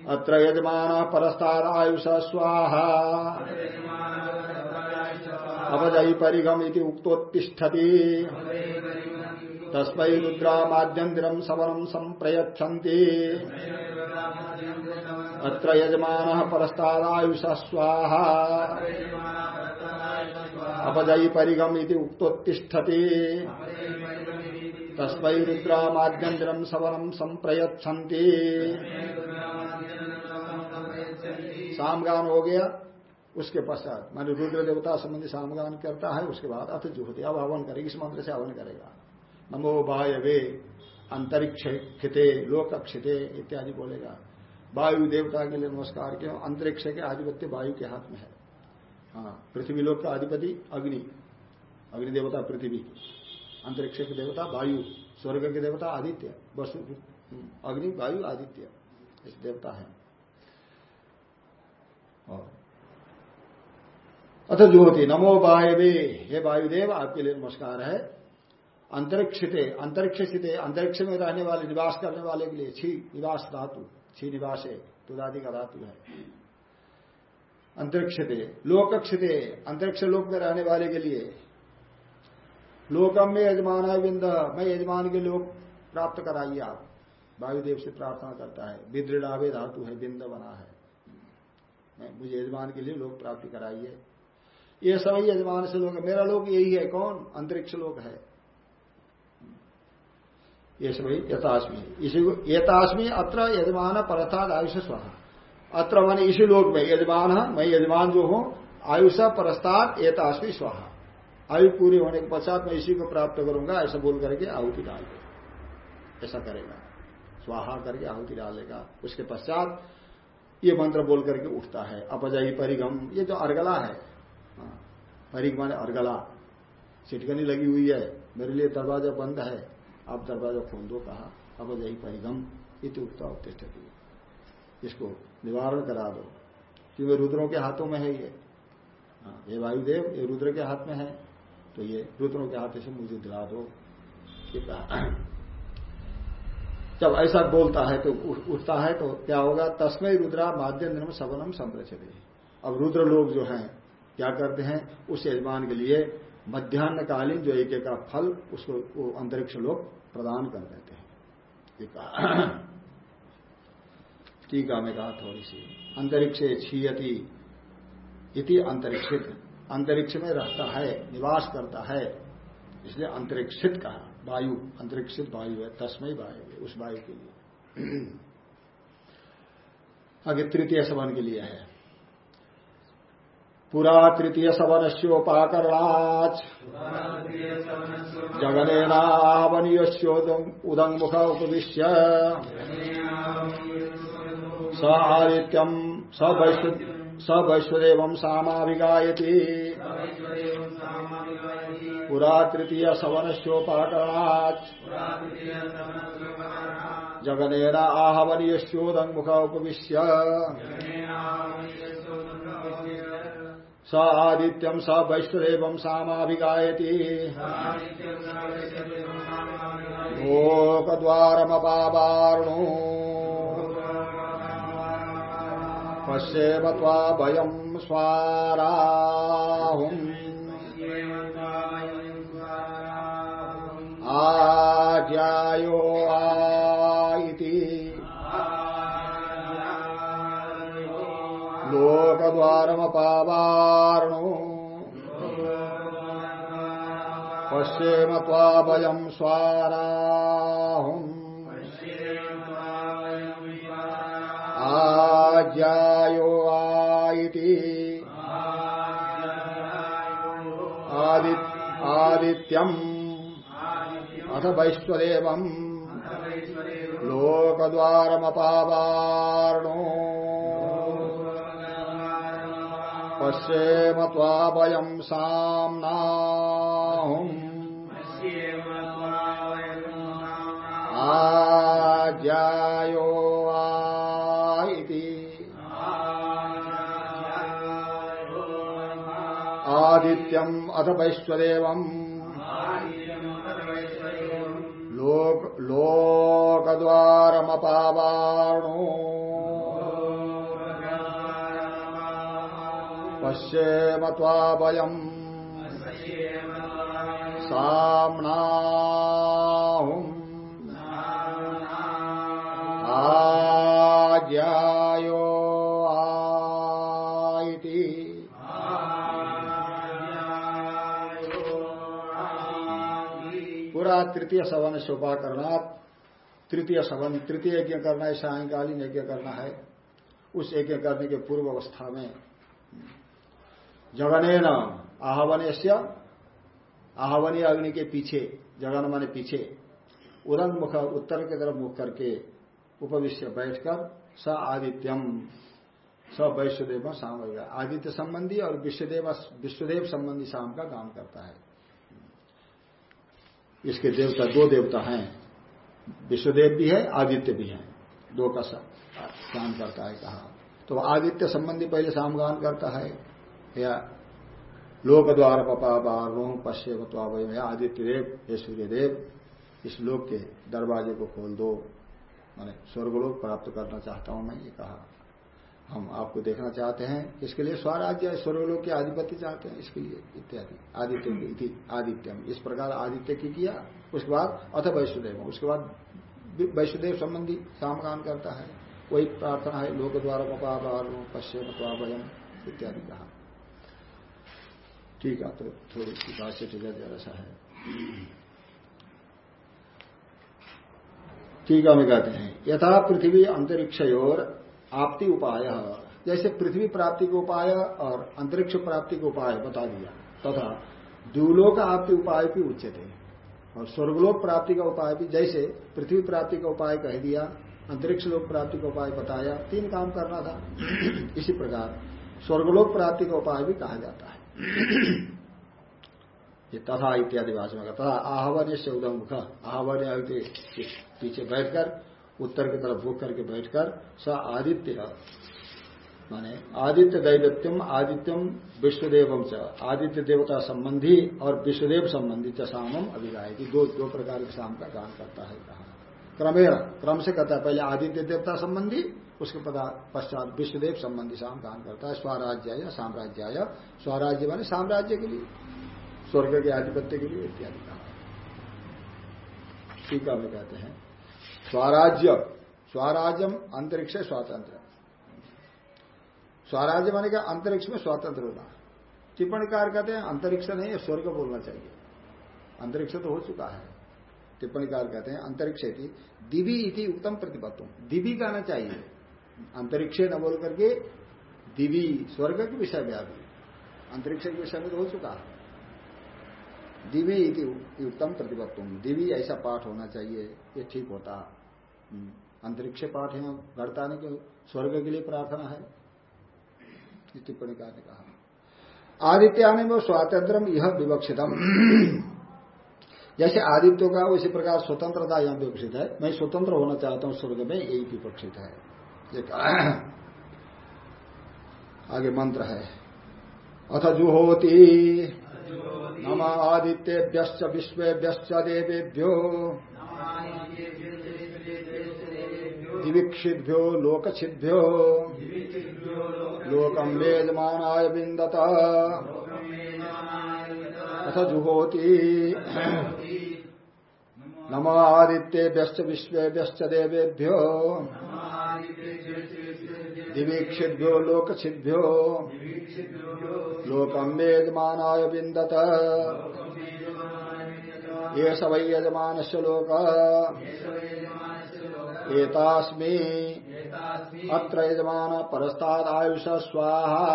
अत्र यजमान परस्तारायुष स्वाहा अपजयी परिगम उक्तोत्तिष्ठति। तस्मै रुद्रामाद्यन्तिरम् सवनम् सम्प्रयच्छन्ति। अत्र यजमानः परस्तादायुष स्वाहा। अपजयी परिगम इति उक्तोत्तिष्ठति। तस्मै रुद्रामाद्यन्तिरम् सवनम् सम्प्रयच्छन्ति। सामगान हो गया, उसके पश्चात। मानी रुद्र देवता संबंधी सामगान करता है, उसके बाद अथ जुहती अब हवन करेगी, इस मंत्र से हवन करेगा। नमो वे अंतरिक्ष खिते लोक क्षिते इत्यादि बोलेगा। वायु देवता के लिए नमस्कार क्यों, अंतरिक्ष के आधिपत्य वायु के हाथ में है। हाँ पृथ्वी लोक का अधिपति अग्नि अग्नि देवता पृथ्वी। अंतरिक्ष के देवता वायु स्वर्ग के देवता आदित्य, वसु, अग्नि वायु आदित्य, इस देवता है। अथ ज्योति नमो वायवे हे वायुदेव आपके लिए नमस्कार है। अंतरिक्ष अंतरिक्ष अंतरिक्ष में रहने वाले, निवास करने वाले के लिए छी, निवास धातु, छी निवास है तुदादि का धातु है। अंतरिक्ष लोक क्षिते अंतरिक्ष लोक में रहने वाले के लिए। लोकम में यजमान बिंद, मैं यजमान के लोक प्राप्त कराइए आप। वायुदेव से प्रार्थना करता है विदृढ़ावे धातु है, बिंद बना है। मुझे यजमान के लिए लोक प्राप्ति कराइए। ये सभी यजमान से लोग, मेरा लोग यही है, कौन? अंतरिक्ष लोक है। ये सभी यथाश्मी इसी को यथाश्मी अत्र यजमान परथाद आयुष स्वाहा। अत्र मान इसी लोक में यजमान मैं यजमान जो हूँ आयुष परस्ताद एताश्मी स्वाहा। आयु पूरी होने के पश्चात मैं इसी को प्राप्त करूँगा ऐसा बोल करके आहुति डाल दे ऐसा करेगा। स्वाहा करके आहुति डालेगा उसके पश्चात ये मंत्र बोल करके उठता है। अपजयी परिगम ये जो अर्गला है। हाँ, परिग माने अर्गला। चिटकनी लगी हुई है। मेरे लिए दरवाज़ा बंद है। आप दरवाज़ा खोल दो कहा अपजयी परिगम इति उठता उत्तिष्ठती इसको निवारण करा दो क्योंकि रुद्रों के हाथों में है ये। हाँ, ये वायुदेव ये रुद्र के हाथ में है तो ये रुद्रों के हाथ से मुझे दिला दो जब ऐसा बोलता है तो उठता है तो क्या होगा? तस्मय रुद्रा माध्यम सबनम संरचते अब रुद्र लोग जो हैं क्या करते हैं? उस यजमान के लिए मध्यान्हकालीन जो एक एक का फल, उसको वो अंतरिक्ष लोग प्रदान कर देते हैं। टीका में कहा थोड़ी सी, अंतरिक्ष छीयती इति अंतरिक्षित। अंतरिक्ष में रहता है, निवास करता है, इसलिए अंतरिक्षित कहा। वायु, अंतरिक्षित वायु है तस्मय वायु उस वायु के लिए। आगे तृतीय सवन के लिए है। पुरा तृतीय सवनस्योपाकरणाच जगनेनावनीयोदंग उदंगमुख उपविश्य। स आदित्यम स वैश्व स वैश्वदेव सामाभिगायती। पुरा तृतीय सवनस्योपाकरणात् जगनेन आहवनीयोदंगमुख उपविश्य। स आदित्यम स वैश्वदेव सामाभिगायती। लोकद्वारमपावारणो पश्येम त्वाभयम् स्वाराहुम्। आज्यायो आइति लोकद्वारमपावारणो पश्येम त्वाभयम् स्वाराहुम्। आज्यायो आइति आदित्यम्। अथ वैश्वदेवम्। लोकद्वारमपावारणो पश्येम त्वाभयम् साम्नाहुम्। आज्यायो आदित्यम अथ वैश्वदेवम्। पश्येम त्वाभयम्। साम्नाहुम्। आज्यायो पूरा तृतीय सवन शोभा करना तृतीय सवन तृतीय यज्ञ करना है, सायकालीन यज्ञ करना है, उस यज्ञ करने के पूर्व अवस्था में जगने न आहवने आहवनी अग्नि के पीछे, जगन माने पीछे उदन मुख उत्तर की तरफ़ मुख करके उपविश्य बैठकर स आदित्यम, स वैश्वदेव शाम आदित्य संबंधी और विश्वदेव विश्वदेव संबंधी शाम का काम करता है। इसके देवता दो देवता हैं, विश्वदेव भी है, आदित्य भी है, दो का काम करता है कहा। तो आदित्य संबंधी पहले सामगान करता है या लोक द्वार पपा बार रोह पश्चिम आदित्य देव हे सूर्यदेव इस लोक के दरवाजे को खोल दो। मैंने स्वर्गलोक प्राप्त करना चाहता हूँ मैं, ये कहा। हम आपको देखना चाहते हैं इसके लिए स्वराज्य स्वर्गलोक के आधिपत्य चाहते हैं, इसके लिए इत्यादि। आदित्य आदित्यम इस प्रकार आदित्य की किया, उसके बाद अथ वैष्णुदेव उसके बाद वैष्णुदेव संबंधी सामगान करता है। वही प्रार्थना है लोक द्वारा पश्चिम भयम इत्यादि कहा। ठीक है तो थोड़ी बात से है जरा सा है। ठीक है, हमें कहते हैं। यथा पृथ्वी अंतरिक्ष और आपती उपाय। जैसे पृथ्वी प्राप्ति के उपाय और अंतरिक्ष प्राप्ति के उपाय बता दिया। तथा दूलों का आपती उपाय भी उच्चते और स्वर्गलोक प्राप्ति का उपाय भी, जैसे पृथ्वी प्राप्ति का उपाय कह दिया, अंतरिक्ष लोक प्राप्ति का उपाय बताया, तीन काम करना था। इसी प्रकार स्वर्गलोक प्राप्ति का उपाय भी कहा जाता है। ये तथा इत्यादि भाषा में तथा आहवन से उदम मुख, आहवन पीछे बैठकर, उत्तर की तरफ़ भूख करके बैठकर, स आदित्य माने आदित्य दैवत्यम, आदित्यम विश्वदेवम च। आदित्य देवता संबंधी और विश्वदेव संबंधी च सामम अभिगाय दो दो प्रकार के शाम का गान करता है कहा। क्रमेण, क्रम से कहता है, पहले आदित्य देवता संबंधी उसके पश्चात विश्वदेव संबंधी शाम गान करता है स्वराज्य या साम्राज्य स्वराज्य माने साम्राज्य के लिए, स्वर्ग के आधिपत्य के लिए इत्यादि कहा टीका में कहते हैं। स्वराज्य, स्वराज्यम अंतरिक्ष स्वातंत्र। स्वराज्य माने का अंतरिक्ष में स्वतंत्र होना। टिप्पणीकार कहते हैं, अंतरिक्ष नहीं है स्वर्ग बोलना चाहिए। अंतरिक्ष तो हो चुका है। टिप्पणीकार कहते हैं, अंतरिक्ष दिवी इति उत्तम प्रतिपत्तों दिवी कहना चाहिए। अंतरिक्ष न बोल करके दिवी स्वर्ग के विषय में अभी अंतरिक्ष के विषय में तो हो चुका है। दिवी उत्तम प्रतिपत्तों दिवी ऐसा पाठ होना चाहिए, ये ठीक होता। हम्म। अंतरिक्ष पाठ है घड़ता नहीं कि स्वर्ग के लिए प्रार्थना है। टिप्पणी का ने कहा। आदित्याने में स्वातंत्र यह विवक्षितम। जैसे आदित्यों का उसी प्रकार स्वतंत्रता यहाँ विवक्षित है। मैं स्वतंत्र होना चाहता हूँ स्वर्ग में, यही विवक्षित है। एक आगे मंत्र है। अथ जुहोती। नम आदित्यभ्य विश्वेभ्य देवेभ्यो। दिवीक्षिभ्यो लोकछिभ्यो लोकम वेदमानाय विंदत अथ जुहोति। नम आदित्येभ्य विश्वेभ्य देवेभ्यो। दिवीक्षिभ्यो लोकछिभ्यो लोकम वेदमानाय विंदत ये सवै यजमान लोक। एतास्मी। अत्र यजमान परस्ताद आयुष स्वाहा।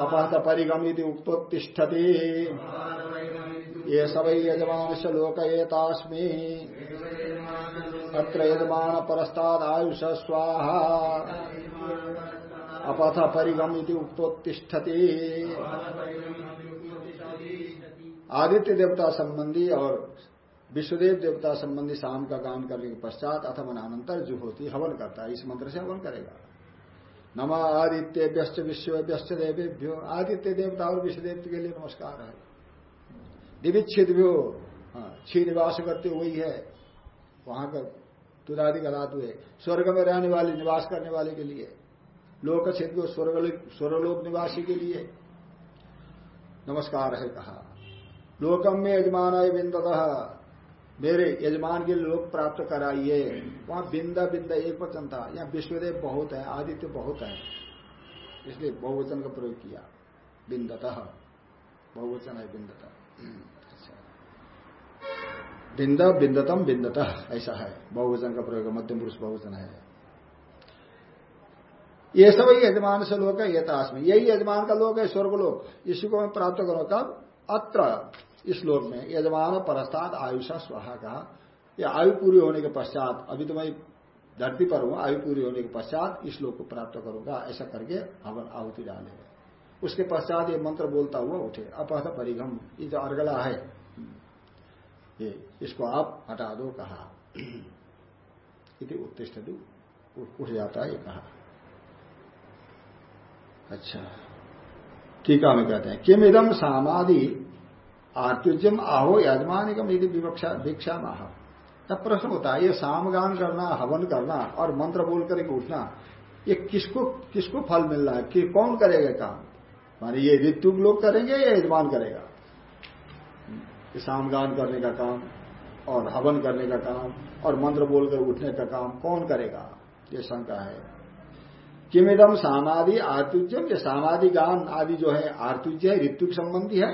अपहत परिगमिति उक्तोत्तिष्ठति। ये सवै यजमान से लोक एतास्मी। अत्र यजमान परस्ताद आयुष स्वाहा अपथ परिगमिति उक्तोत्तिष्ठति। आदित्य देवता संबंधी और विश्वदेव देवता संबंधी शाम का काम करने के पश्चात अथवा जो होती हवन करता है। इस मंत्र से हवन करेगा। नमा आदित्य व्यस्त विश्व व्यस्त देवेभ्यो। आदित्य देवता और विश्वदेव के लिए नमस्कार है। दिविच्छिद भी हाँ छी निवास करते वही है। वहाँ का तुदादि का धातु है। स्वर्ग में रहने वाले, निवास करने वाले के लिए। लोक छिद स्वर्गलोक निवासी के लिए। नमस्कार है कहा। लोकम में यजमान बिंदत। मेरे यजमान के लोक प्राप्त कराइए। वहाँ बिंदा बिंदा एक वचन था। यहाँ विश्वदेव बहुत है, आदित्य बहुत है। इसलिए बहुवचन का प्रयोग किया। बिंदत। बहुवचन है बिंदत। अच्छा। बिंद, बिंदतम, बिंदत, ऐसा है। बहुवचन का प्रयोग मध्यम पुरुष बहुवचन है। ये सब यजमान से लोग है यथाश में यही यजमान का लोग है, स्वर्गलोक। इसी को मैं प्राप्त करो कब? अत्र, इस लोक में। यजमान परस्ताद आयुषा, स्वाहा कहा यह आयु पूरी होने के पश्चात, अभी तो मैं धरती पर हूँ, आयु पूरी होने के पश्चात इस लोक को प्राप्त करूँगा, ऐसा करके हवन आहुति डालेगा। उसके पश्चात ये मंत्र बोलता हुआ उठे। अपहत परिगम ये जो अर्गला है ये, इसको आप हटा दो, कहा। उत्तिष्ठ उठ जाता है, ये कहा। अच्छा। टीका में कहते हैं किम इदम सामादि आर्तुज्यम आहो यजमानिकम यदि विवक्षा भिक्षा माह प्रश्न होता है, ये सामगान करना, हवन करना और मंत्र बोल करके उठना, ये किसको किसको फल मिल रहा है? कि कौन करेगा काम? माने ये ऋतु लोग करेंगे या यजमान करेगा? सामगान करने का काम और हवन करने का काम और मंत्र बोलकर उठने का काम कौन करेगा? ये शंका है। किमिदम सामादि आर्तुज्यम ये सामादि गान आदि जो है, आर्तुज्य है ऋतु संबंधी है,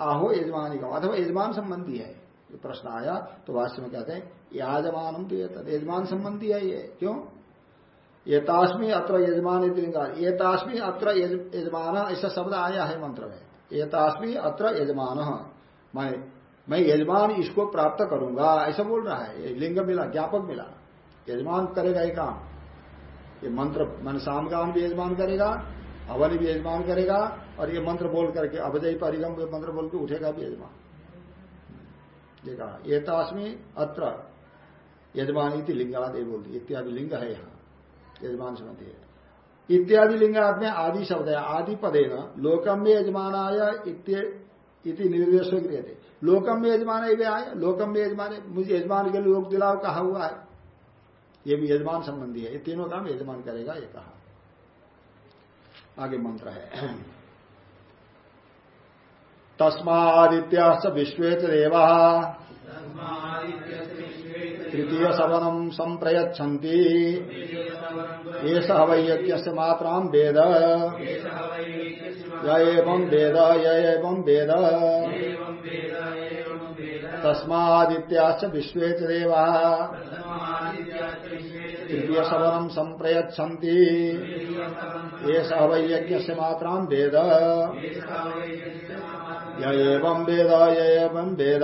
आहो यजमानी का, अथवा यजमान संबंधी है। ये प्रश्न आया तो वास्तव में कहते हैं याजमान तो ये यजमान संबंधी है ये। क्यों? ताशमी अत्र यजमान ये ताशमी अत्र यजमान, ऐसा शब्द आया है मंत्र में। एतास्मी अत्र यजमान। मैं मैं यजमान इसको प्राप्त करूँगा। ऐसा बोल रहा है। लिंग मिला, ज्ञापक मिला। यजमान करेगा ये काम। ये मंत्र, मन सामगान भी यजमान करेगा हवन भी यजमान करेगा, और ये मंत्र बोल करके अवजय परिगम मंत्र बोल के उठेगा भी यजमान। ये एतास्मी अत्र। यजमान इति लिंगाद ये बोलती इत्यादि लिंग है यहाँ। यजमान समझती है। इत्यादि लिंगात में आदि शब्द है। आदि पदे न लोकम में यजमान आया इति निर्देश थे लोकम में यजमान आए लोकम में यजमान, मुझे यजमान के लिए लोक दिलाव कहा हुआ है। ये भी यजमान संबंधी है। ये तीनों काम यजमान करेगा, ये कहा। आगे मंत्र है। तस्मादित्यास विश्वे देवा। तृतीय सवनम संप्रयच्छन्ति एष हवैयज्ञ मात्रा वेद। एवं वेद एवं वेद। तस्मादित्याश्च विश्वे देवा। तृतीय सवनम संप्रयच्छन्ति एष हवैयज्ञ मात्रा वेद। एवं वेद एवं वेद।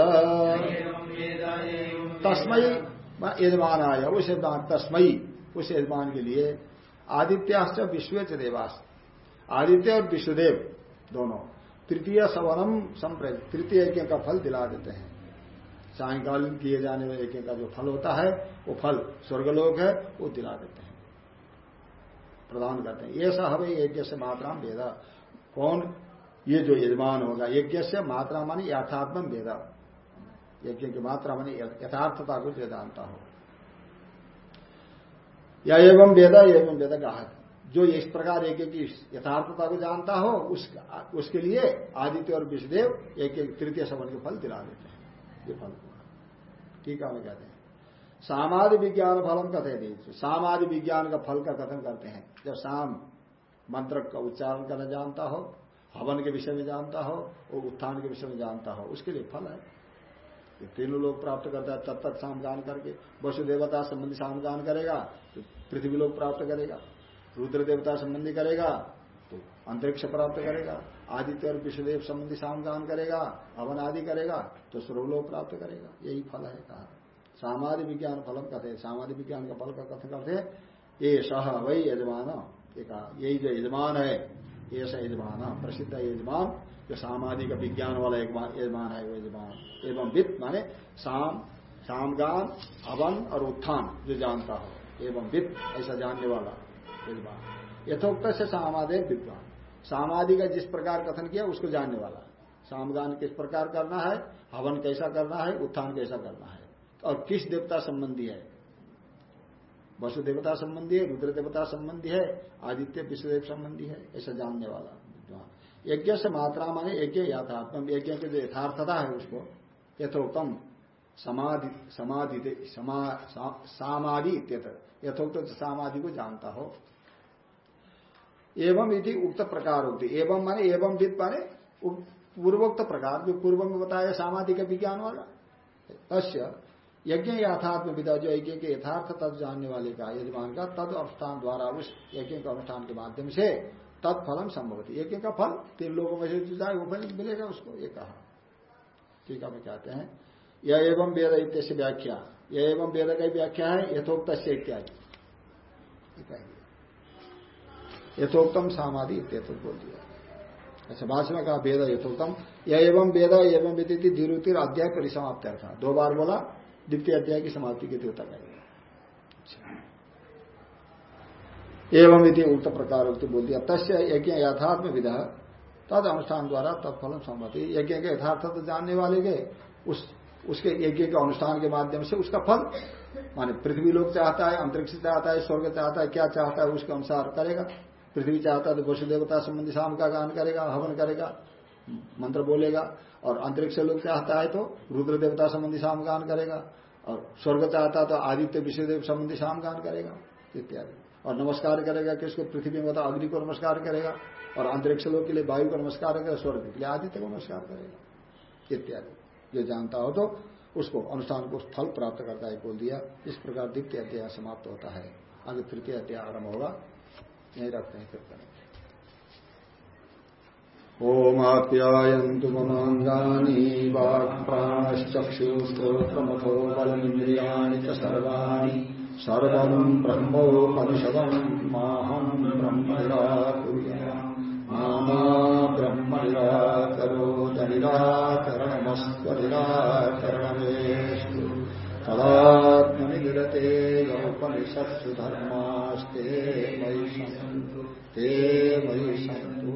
तस्मय यजमान आया उस यजमान तस्मयी उस यजमान के लिए आदित्याश्च विश्व देवास। आदित्य और विश्वदेव दोनों तृतीय सवनम संप्रय तृतीय यज्ञ का फल दिला देते हैं। सायकालीन किए जाने वाले यज्ञ का जो फल होता है, वो फल स्वर्गलोक है, वो दिला देते हैं। प्रदान करते हैं। ये हवे यज्ञ से मात्रा वेदा कौन? ये जो यजमान होगा, यज्ञ से मात्रा मानी यथात्म वेदा यज्ञ की मात्रा मानी यथार्थता को जानता हो। या एवं वेद एवं वेद कहा जो इस प्रकार एक की यथार्थता को जानता हो उस, उसके लिए आदित्य और विषदेव एक एक तृतीय सवन के फल दिला देते हैं। ये फल ठीक है कहते हैं। सामादि विज्ञान फलम कथे सामादि विज्ञान का फल का कथन करते हैं। जब शाम मंत्र का उच्चारण करना जानता हो हवन के विषय में जानता हो और उत्थान के विषय में जानता हो उसके लिए फल है। तीनों लोग प्राप्त करता है, तब तक सामगान करके, वसुदेवता संबंधी सामगान करेगा तो पृथ्वी लोग प्राप्त करेगा रुद्र देवता संबंधी करेगा तो अंतरिक्ष प्राप्त करेगा, आदित्य और विश्वदेव संबंधी सामगान करेगा, हवन आदि करेगा तो सर्वलोक प्राप्त करेगा। यही फल है कहा। सामाजिक विज्ञान फलम कथे सामाजिक विज्ञान का फल का कथन करते ये सह वही यजमान, ये यही जो यजमान है ये यजमान, प्रसिद्ध यजमान जो सामाजिक विज्ञान वाला एक यजमान है यजमान एवं वित्त माने साम, सामगान, हवन और उत्थान, जो जानता हो। एवं वित्त, ऐसा जानने वाला यजमान यथोक्त से सामादे विद्वान। सामाधि का जिस प्रकार कथन किया, उसको जानने वाला। सामगान किस प्रकार करना है, हवन कैसा करना है, उत्थान कैसा करना है। और किस देवता संबंधी है? वसु देवता संबंधी है रुद्र देवता संबंधी है, आदित्य विश्वदेव संबंधी है, ऐसा जानने वाला। यज्ञ से मात्रा माने यज्ञ यथात्म यज्ञ की जो यथार्थता है उसको, यथोक्तम समाधि समाधि सामाधि यथोक्त सामाधि को जानता हो। एवं यदि उक्त प्रकार होती एवं माने एवं विद माने पूर्वोक्त प्रकार, जो पूर्व में बताया सामाधि का विज्ञान वाला। तस्य यज्ञ यथात्म विदा जो यज्ञ के यथार्थ तत्व जानने वाले का यजमान का तद अनुष्ठान द्वारा उस यज्ञ के अनुष्ठान के माध्यम से तत्फलम संभव थी एक का फल तीन लोगों में से जो जाए वो फल मिलेगा उसको, ये कहा। ठीक है कहते हैं। यह एवं वेद इत्य व्याख्या। यह एवं वेद का व्याख्या है यथोक्त से इत्यादि यथोक्तम सामाधि इत्यर्थ बोल दिया। अच्छा भाषण कहा वेद यथोक्तम। यह एवं वेद एवं विदिति द्विरुतिर अध्याय परिसमाप्त था दो बार बोला, द्वितीय अध्याय की समाप्ति के देवता कहेगा अच्छा। एवं यदि उक्त प्रकार उक्त बोल दिया तस्य यज्ञ यथात्म विधा। तद अनुष्ठान द्वारा तत्फल सम्मति यज्ञ के यथार्थ तो जानने वाले के, उस, उसके यज्ञ के अनुष्ठान के माध्यम से उसका फल, माने पृथ्वी लोग चाहता है, अंतरिक्ष चाहता है, स्वर्ग चाहता है, क्या चाहता है उसके अनुसार करेगा। पृथ्वी चाहता है तो वसु देवता संबंधी शाम का गान करेगा, हवन करेगा, मंत्र बोलेगा। और अंतरिक्ष लोग चाहता है तो रुद्र देवता संबंधी शाम गान करेगा। और स्वर्ग चाहता है तो आदित्य विश्वदेव संबंधी शाम गान करेगा, इत्यादि। और नमस्कार करेगा, किसको? पृथ्वी में अग्नि को नमस्कार करेगा और अंतरिक्ष लोग के लिए वायु को नमस्कार करेगा, स्वर्ग के लिए आदित्य को नमस्कार करेगा, इत्यादि। जो जानता हो तो उसको अनुष्ठान को फल प्राप्त करता है, बोल दिया। इस प्रकार द्वितीय अध्याय समाप्त होता है। आगे तृतीय अध्याय आरंभ होगा। यही रखते हैं, फिर करेंगे। ओमाप्यायन्तु ममाङ्गानि सर्वाणि। सर्वम् ब्रह्मोपनिषदम् माहम् ब्रह्म मामा ब्रह्म निराकरोदनिराकरणमस्त्वनिराकरणमेषु तदात्मनि विरते यौपनिषत्सु धर्मास्ते मयि सन्तु ते मयि सन्तु